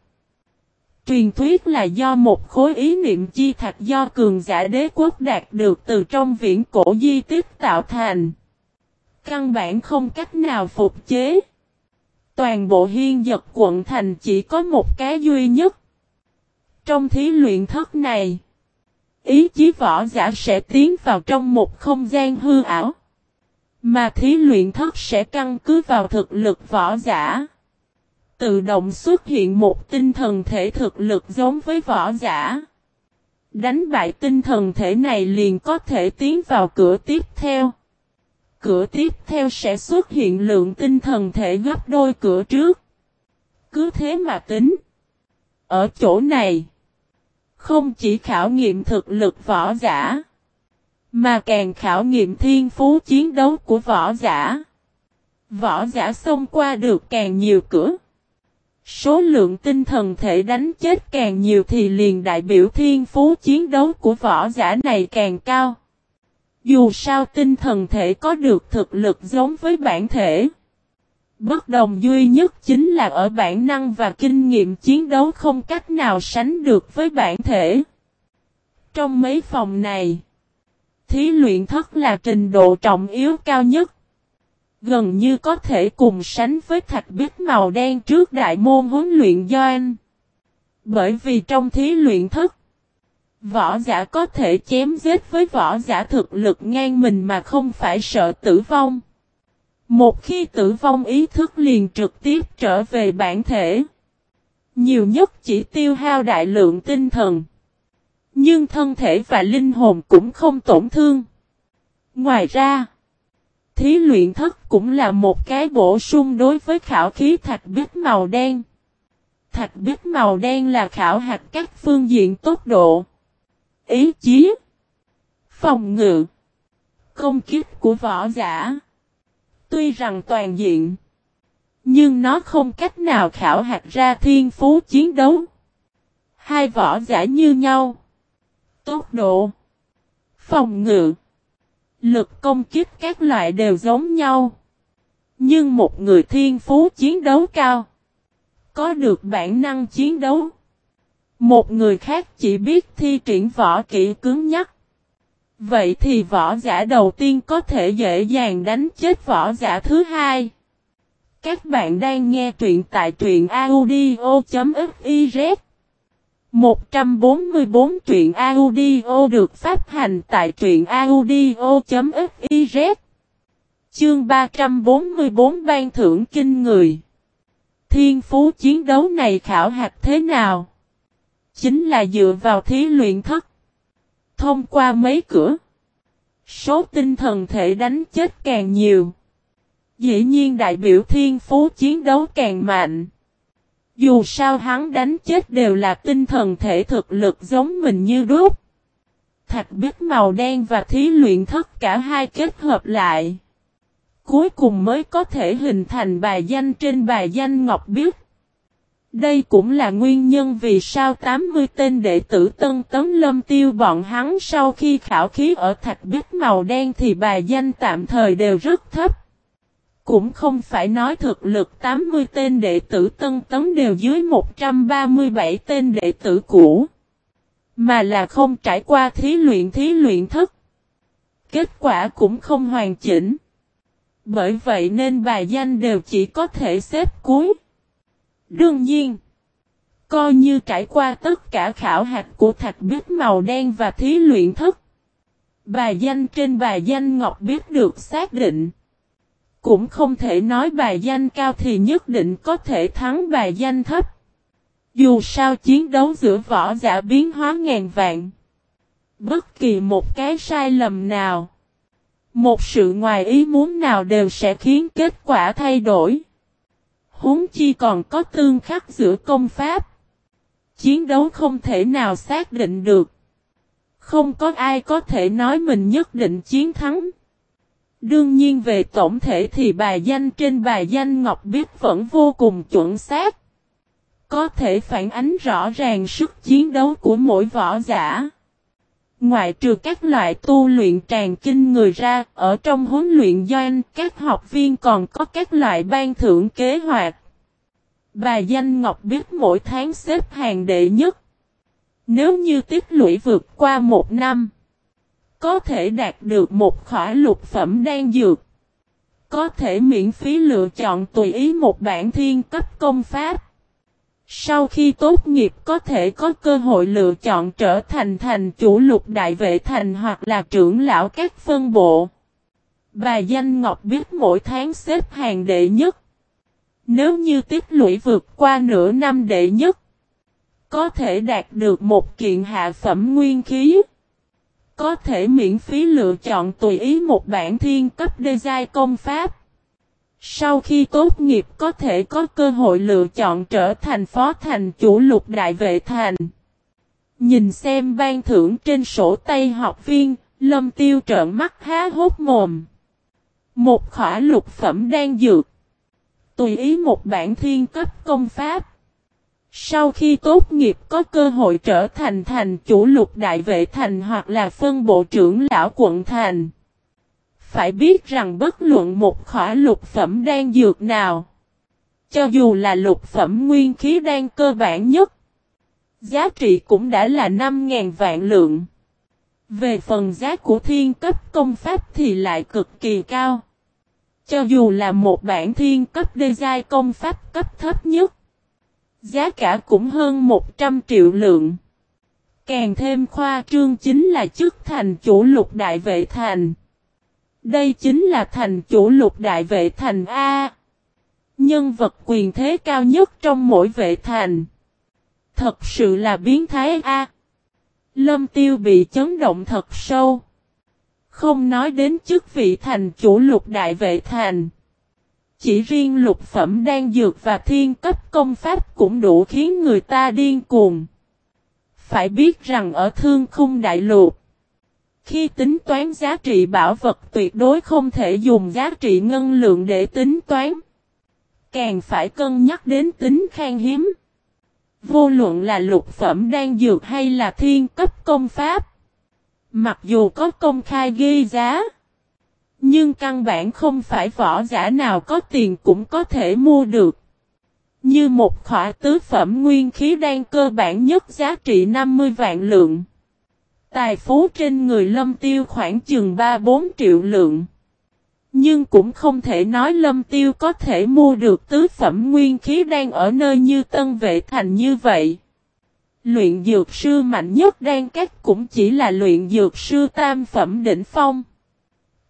Truyền thuyết là do một khối ý niệm chi thạch do cường giả đế quốc đạt được từ trong viễn cổ di tích tạo thành. Căn bản không cách nào phục chế. Toàn bộ hiên giật quận thành chỉ có một cái duy nhất. Trong thí luyện thất này, ý chí võ giả sẽ tiến vào trong một không gian hư ảo. Mà thí luyện thất sẽ căn cứ vào thực lực võ giả. Tự động xuất hiện một tinh thần thể thực lực giống với võ giả. Đánh bại tinh thần thể này liền có thể tiến vào cửa tiếp theo. Cửa tiếp theo sẽ xuất hiện lượng tinh thần thể gấp đôi cửa trước. Cứ thế mà tính. Ở chỗ này, không chỉ khảo nghiệm thực lực võ giả, mà càng khảo nghiệm thiên phú chiến đấu của võ giả. Võ giả xông qua được càng nhiều cửa. Số lượng tinh thần thể đánh chết càng nhiều thì liền đại biểu thiên phú chiến đấu của võ giả này càng cao. Dù sao tinh thần thể có được thực lực giống với bản thể. Bất đồng duy nhất chính là ở bản năng và kinh nghiệm chiến đấu không cách nào sánh được với bản thể. Trong mấy phòng này, thí luyện thất là trình độ trọng yếu cao nhất. Gần như có thể cùng sánh với thạch biết màu đen trước đại môn huấn luyện doanh. Bởi vì trong thí luyện thức Võ giả có thể chém giết với võ giả thực lực ngang mình mà không phải sợ tử vong. Một khi tử vong ý thức liền trực tiếp trở về bản thể. Nhiều nhất chỉ tiêu hao đại lượng tinh thần. Nhưng thân thể và linh hồn cũng không tổn thương. Ngoài ra, thí luyện thất cũng là một cái bổ sung đối với khảo khí thạch bích màu đen. Thạch bích màu đen là khảo hạch các phương diện tốc độ, ý chí, phòng ngự, công kích của võ giả. Tuy rằng toàn diện, nhưng nó không cách nào khảo hạch ra thiên phú chiến đấu. Hai võ giả như nhau. Tốc độ, phòng ngự, lực công kích các loại đều giống nhau. Nhưng một người thiên phú chiến đấu cao, có được bản năng chiến đấu. Một người khác chỉ biết thi triển võ kỹ cứng nhắc. Vậy thì võ giả đầu tiên có thể dễ dàng đánh chết võ giả thứ hai. Các bạn đang nghe truyện tại truyện audio.fif 144 truyện audio được phát hành tại truyện audio.fiz Chương 344 ban thưởng kinh người Thiên phú chiến đấu này khảo hạt thế nào? Chính là dựa vào thí luyện thất. Thông qua mấy cửa. Số tinh thần thể đánh chết càng nhiều. Dĩ nhiên đại biểu thiên phú chiến đấu càng mạnh. Dù sao hắn đánh chết đều là tinh thần thể thực lực giống mình như đúc. Thạch bích màu đen và thí luyện thất cả hai kết hợp lại. Cuối cùng mới có thể hình thành bài danh trên bài danh Ngọc Biết. Đây cũng là nguyên nhân vì sao 80 tên đệ tử Tân Tấn Lâm Tiêu bọn hắn sau khi khảo khí ở thạch bích màu đen thì bài danh tạm thời đều rất thấp. Cũng không phải nói thực lực 80 tên đệ tử Tân Tấn đều dưới 137 tên đệ tử cũ. Mà là không trải qua thí luyện thí luyện thức. Kết quả cũng không hoàn chỉnh. Bởi vậy nên bài danh đều chỉ có thể xếp cuối. Đương nhiên, coi như trải qua tất cả khảo hạch của thạch biết màu đen và thí luyện thức. Bài danh trên bài danh ngọc biết được xác định. Cũng không thể nói bài danh cao thì nhất định có thể thắng bài danh thấp. Dù sao chiến đấu giữa võ giả biến hóa ngàn vạn. Bất kỳ một cái sai lầm nào. Một sự ngoài ý muốn nào đều sẽ khiến kết quả thay đổi. Huống chi còn có tương khắc giữa công pháp. Chiến đấu không thể nào xác định được. Không có ai có thể nói mình nhất định chiến thắng. Đương nhiên về tổng thể thì bài danh trên bài danh Ngọc Biết vẫn vô cùng chuẩn xác. Có thể phản ánh rõ ràng sức chiến đấu của mỗi võ giả. Ngoại trừ các loại tu luyện tràn kinh người ra, ở trong huấn luyện doanh, các học viên còn có các loại ban thưởng kế hoạch. Bài danh Ngọc biết mỗi tháng xếp hàng đệ nhất. Nếu như tiết lũy vượt qua một năm, có thể đạt được một khỏa lục phẩm đan dược. Có thể miễn phí lựa chọn tùy ý một bản thiên cấp công pháp. Sau khi tốt nghiệp có thể có cơ hội lựa chọn trở thành thành chủ lục đại vệ thành hoặc là trưởng lão các phân bộ. Bà danh Ngọc biết mỗi tháng xếp hàng đệ nhất. Nếu như tiết lũy vượt qua nửa năm đệ nhất, có thể đạt được một kiện hạ phẩm nguyên khí. Có thể miễn phí lựa chọn tùy ý một bản thiên cấp đê giai công pháp. Sau khi tốt nghiệp có thể có cơ hội lựa chọn trở thành phó thành chủ lục đại vệ thành. Nhìn xem ban thưởng trên sổ tay học viên, lâm tiêu trợn mắt há hốt mồm. Một khỏa lục phẩm đang dược. Tùy ý một bản thiên cấp công pháp. Sau khi tốt nghiệp có cơ hội trở thành thành chủ lục đại vệ thành hoặc là phân bộ trưởng lão quận thành. Phải biết rằng bất luận một khỏa lục phẩm đang dược nào. Cho dù là lục phẩm nguyên khí đang cơ bản nhất. Giá trị cũng đã là 5.000 vạn lượng. Về phần giá của thiên cấp công pháp thì lại cực kỳ cao. Cho dù là một bản thiên cấp design công pháp cấp thấp nhất. Giá cả cũng hơn 100 triệu lượng. Càng thêm khoa trương chính là chức thành chủ lục đại vệ thành. Đây chính là thành chủ lục đại vệ thành A. Nhân vật quyền thế cao nhất trong mỗi vệ thành. Thật sự là biến thái A. Lâm tiêu bị chấn động thật sâu. Không nói đến chức vị thành chủ lục đại vệ thành. Chỉ riêng lục phẩm đang dược và thiên cấp công pháp cũng đủ khiến người ta điên cuồng. Phải biết rằng ở thương khung đại lục. Khi tính toán giá trị bảo vật tuyệt đối không thể dùng giá trị ngân lượng để tính toán. Càng phải cân nhắc đến tính khan hiếm. Vô luận là lục phẩm đang dược hay là thiên cấp công pháp. Mặc dù có công khai ghi giá. Nhưng căn bản không phải võ giả nào có tiền cũng có thể mua được. Như một khỏa tứ phẩm nguyên khí đang cơ bản nhất giá trị 50 vạn lượng. Tài phú trên người lâm tiêu khoảng chừng 3-4 triệu lượng. Nhưng cũng không thể nói lâm tiêu có thể mua được tứ phẩm nguyên khí đang ở nơi như tân vệ thành như vậy. Luyện dược sư mạnh nhất đang cách cũng chỉ là luyện dược sư tam phẩm đỉnh phong.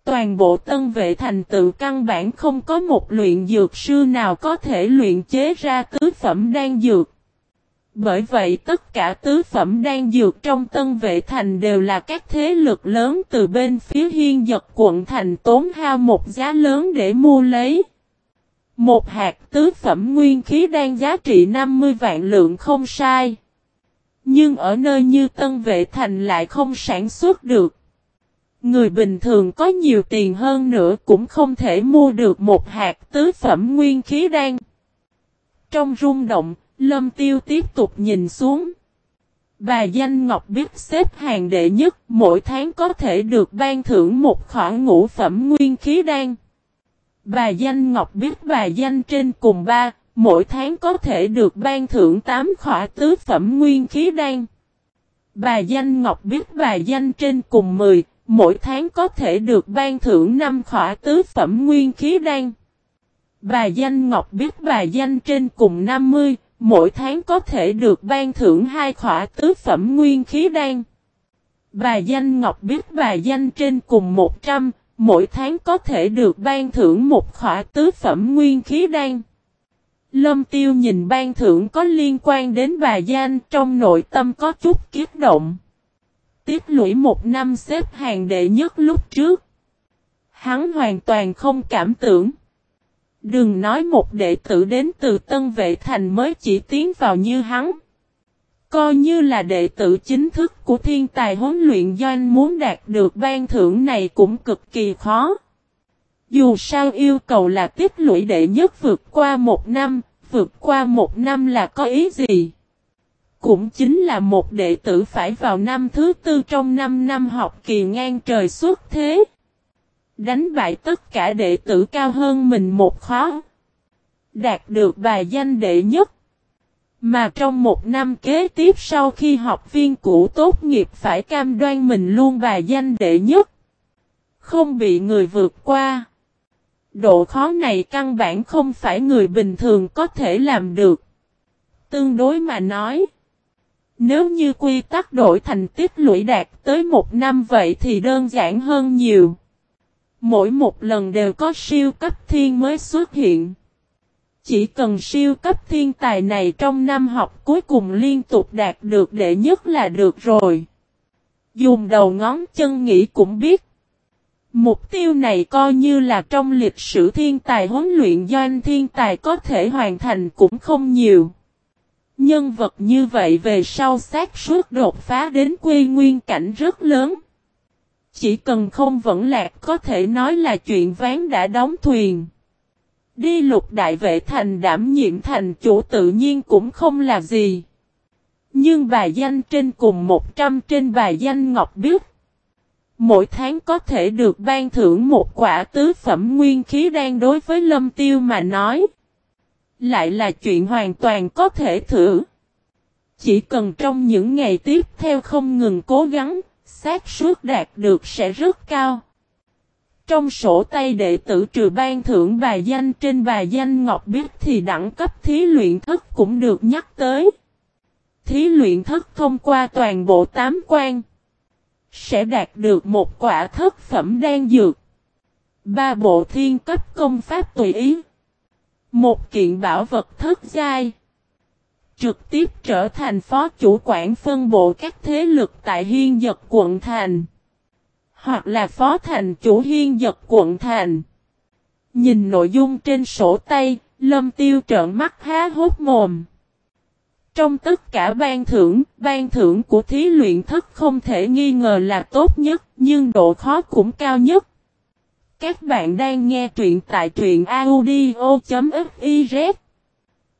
Toàn bộ tân vệ thành tựu căn bản không có một luyện dược sư nào có thể luyện chế ra tứ phẩm đan dược. Bởi vậy tất cả tứ phẩm đan dược trong tân vệ thành đều là các thế lực lớn từ bên phía hiên giật quận thành tốn hao một giá lớn để mua lấy. Một hạt tứ phẩm nguyên khí đang giá trị 50 vạn lượng không sai. Nhưng ở nơi như tân vệ thành lại không sản xuất được. Người bình thường có nhiều tiền hơn nữa cũng không thể mua được một hạt tứ phẩm nguyên khí đan. Trong rung động, Lâm Tiêu tiếp tục nhìn xuống. Bà danh Ngọc biết xếp hàng đệ nhất, mỗi tháng có thể được ban thưởng một khoản ngũ phẩm nguyên khí đan. Bà danh Ngọc biết bà danh trên cùng ba, mỗi tháng có thể được ban thưởng 8 khỏa tứ phẩm nguyên khí đan. Bà danh Ngọc biết bà danh trên cùng 10, Mỗi tháng có thể được ban thưởng 5 khỏa tứ phẩm nguyên khí đan. Bà danh Ngọc biết bà danh trên cùng 50, mỗi tháng có thể được ban thưởng 2 khỏa tứ phẩm nguyên khí đan. Bà danh Ngọc biết bà danh trên cùng 100, mỗi tháng có thể được ban thưởng một khỏa tứ phẩm nguyên khí đan. Lâm Tiêu nhìn ban thưởng có liên quan đến bà danh trong nội tâm có chút kiết động. Tiếp lũy một năm xếp hàng đệ nhất lúc trước. Hắn hoàn toàn không cảm tưởng. Đừng nói một đệ tử đến từ Tân Vệ Thành mới chỉ tiến vào như hắn. Coi như là đệ tử chính thức của thiên tài huấn luyện doanh muốn đạt được ban thưởng này cũng cực kỳ khó. Dù sao yêu cầu là Tiết lũy đệ nhất vượt qua một năm, vượt qua một năm là có ý gì? Cũng chính là một đệ tử phải vào năm thứ tư trong năm năm học kỳ ngang trời xuất thế. Đánh bại tất cả đệ tử cao hơn mình một khó. Đạt được bài danh đệ nhất. Mà trong một năm kế tiếp sau khi học viên cũ tốt nghiệp phải cam đoan mình luôn bài danh đệ nhất. Không bị người vượt qua. Độ khó này căn bản không phải người bình thường có thể làm được. Tương đối mà nói. Nếu như quy tắc đổi thành tích lũy đạt tới một năm vậy thì đơn giản hơn nhiều. Mỗi một lần đều có siêu cấp thiên mới xuất hiện. Chỉ cần siêu cấp thiên tài này trong năm học cuối cùng liên tục đạt được đệ nhất là được rồi. Dùng đầu ngón chân nghĩ cũng biết. Mục tiêu này coi như là trong lịch sử thiên tài huấn luyện doanh thiên tài có thể hoàn thành cũng không nhiều. Nhân vật như vậy về sau xác suốt đột phá đến quê nguyên cảnh rất lớn. Chỉ cần không vẫn lạc có thể nói là chuyện ván đã đóng thuyền. Đi lục đại vệ thành đảm nhiệm thành chủ tự nhiên cũng không là gì. Nhưng bài danh trên cùng 100 trên bài danh Ngọc biết. Mỗi tháng có thể được ban thưởng một quả tứ phẩm nguyên khí đang đối với lâm tiêu mà nói. Lại là chuyện hoàn toàn có thể thử. Chỉ cần trong những ngày tiếp theo không ngừng cố gắng, xác suất đạt được sẽ rất cao. Trong sổ tay đệ tử trừ ban thưởng bài danh trên bài danh Ngọc Biết thì đẳng cấp thí luyện thất cũng được nhắc tới. Thí luyện thất thông qua toàn bộ tám quan. Sẽ đạt được một quả thất phẩm đan dược. Ba bộ thiên cấp công pháp tùy ý. Một kiện bảo vật thất giai. Trực tiếp trở thành phó chủ quản phân bộ các thế lực tại hiên giật quận thành. Hoặc là phó thành chủ hiên giật quận thành. Nhìn nội dung trên sổ tay, lâm tiêu trợn mắt há hốt mồm. Trong tất cả ban thưởng, ban thưởng của thí luyện thất không thể nghi ngờ là tốt nhất, nhưng độ khó cũng cao nhất. Các bạn đang nghe truyện tại truyện audio.fiz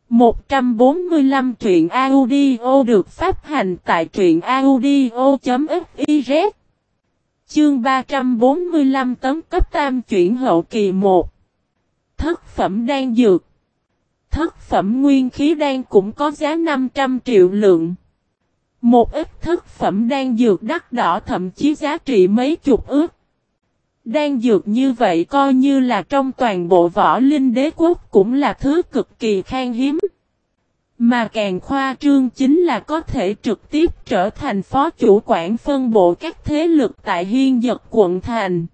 145 truyện audio được phát hành tại truyện audio.fiz Chương 345 tấm cấp tam chuyển hậu kỳ 1 Thất phẩm đang dược Thất phẩm nguyên khí đang cũng có giá 500 triệu lượng. Một ít thất phẩm đang dược đắt đỏ thậm chí giá trị mấy chục ước. Đan dược như vậy coi như là trong toàn bộ võ linh đế quốc cũng là thứ cực kỳ khan hiếm. Mà càng khoa trương chính là có thể trực tiếp trở thành phó chủ quản phân bộ các thế lực tại hiên giật quận thành.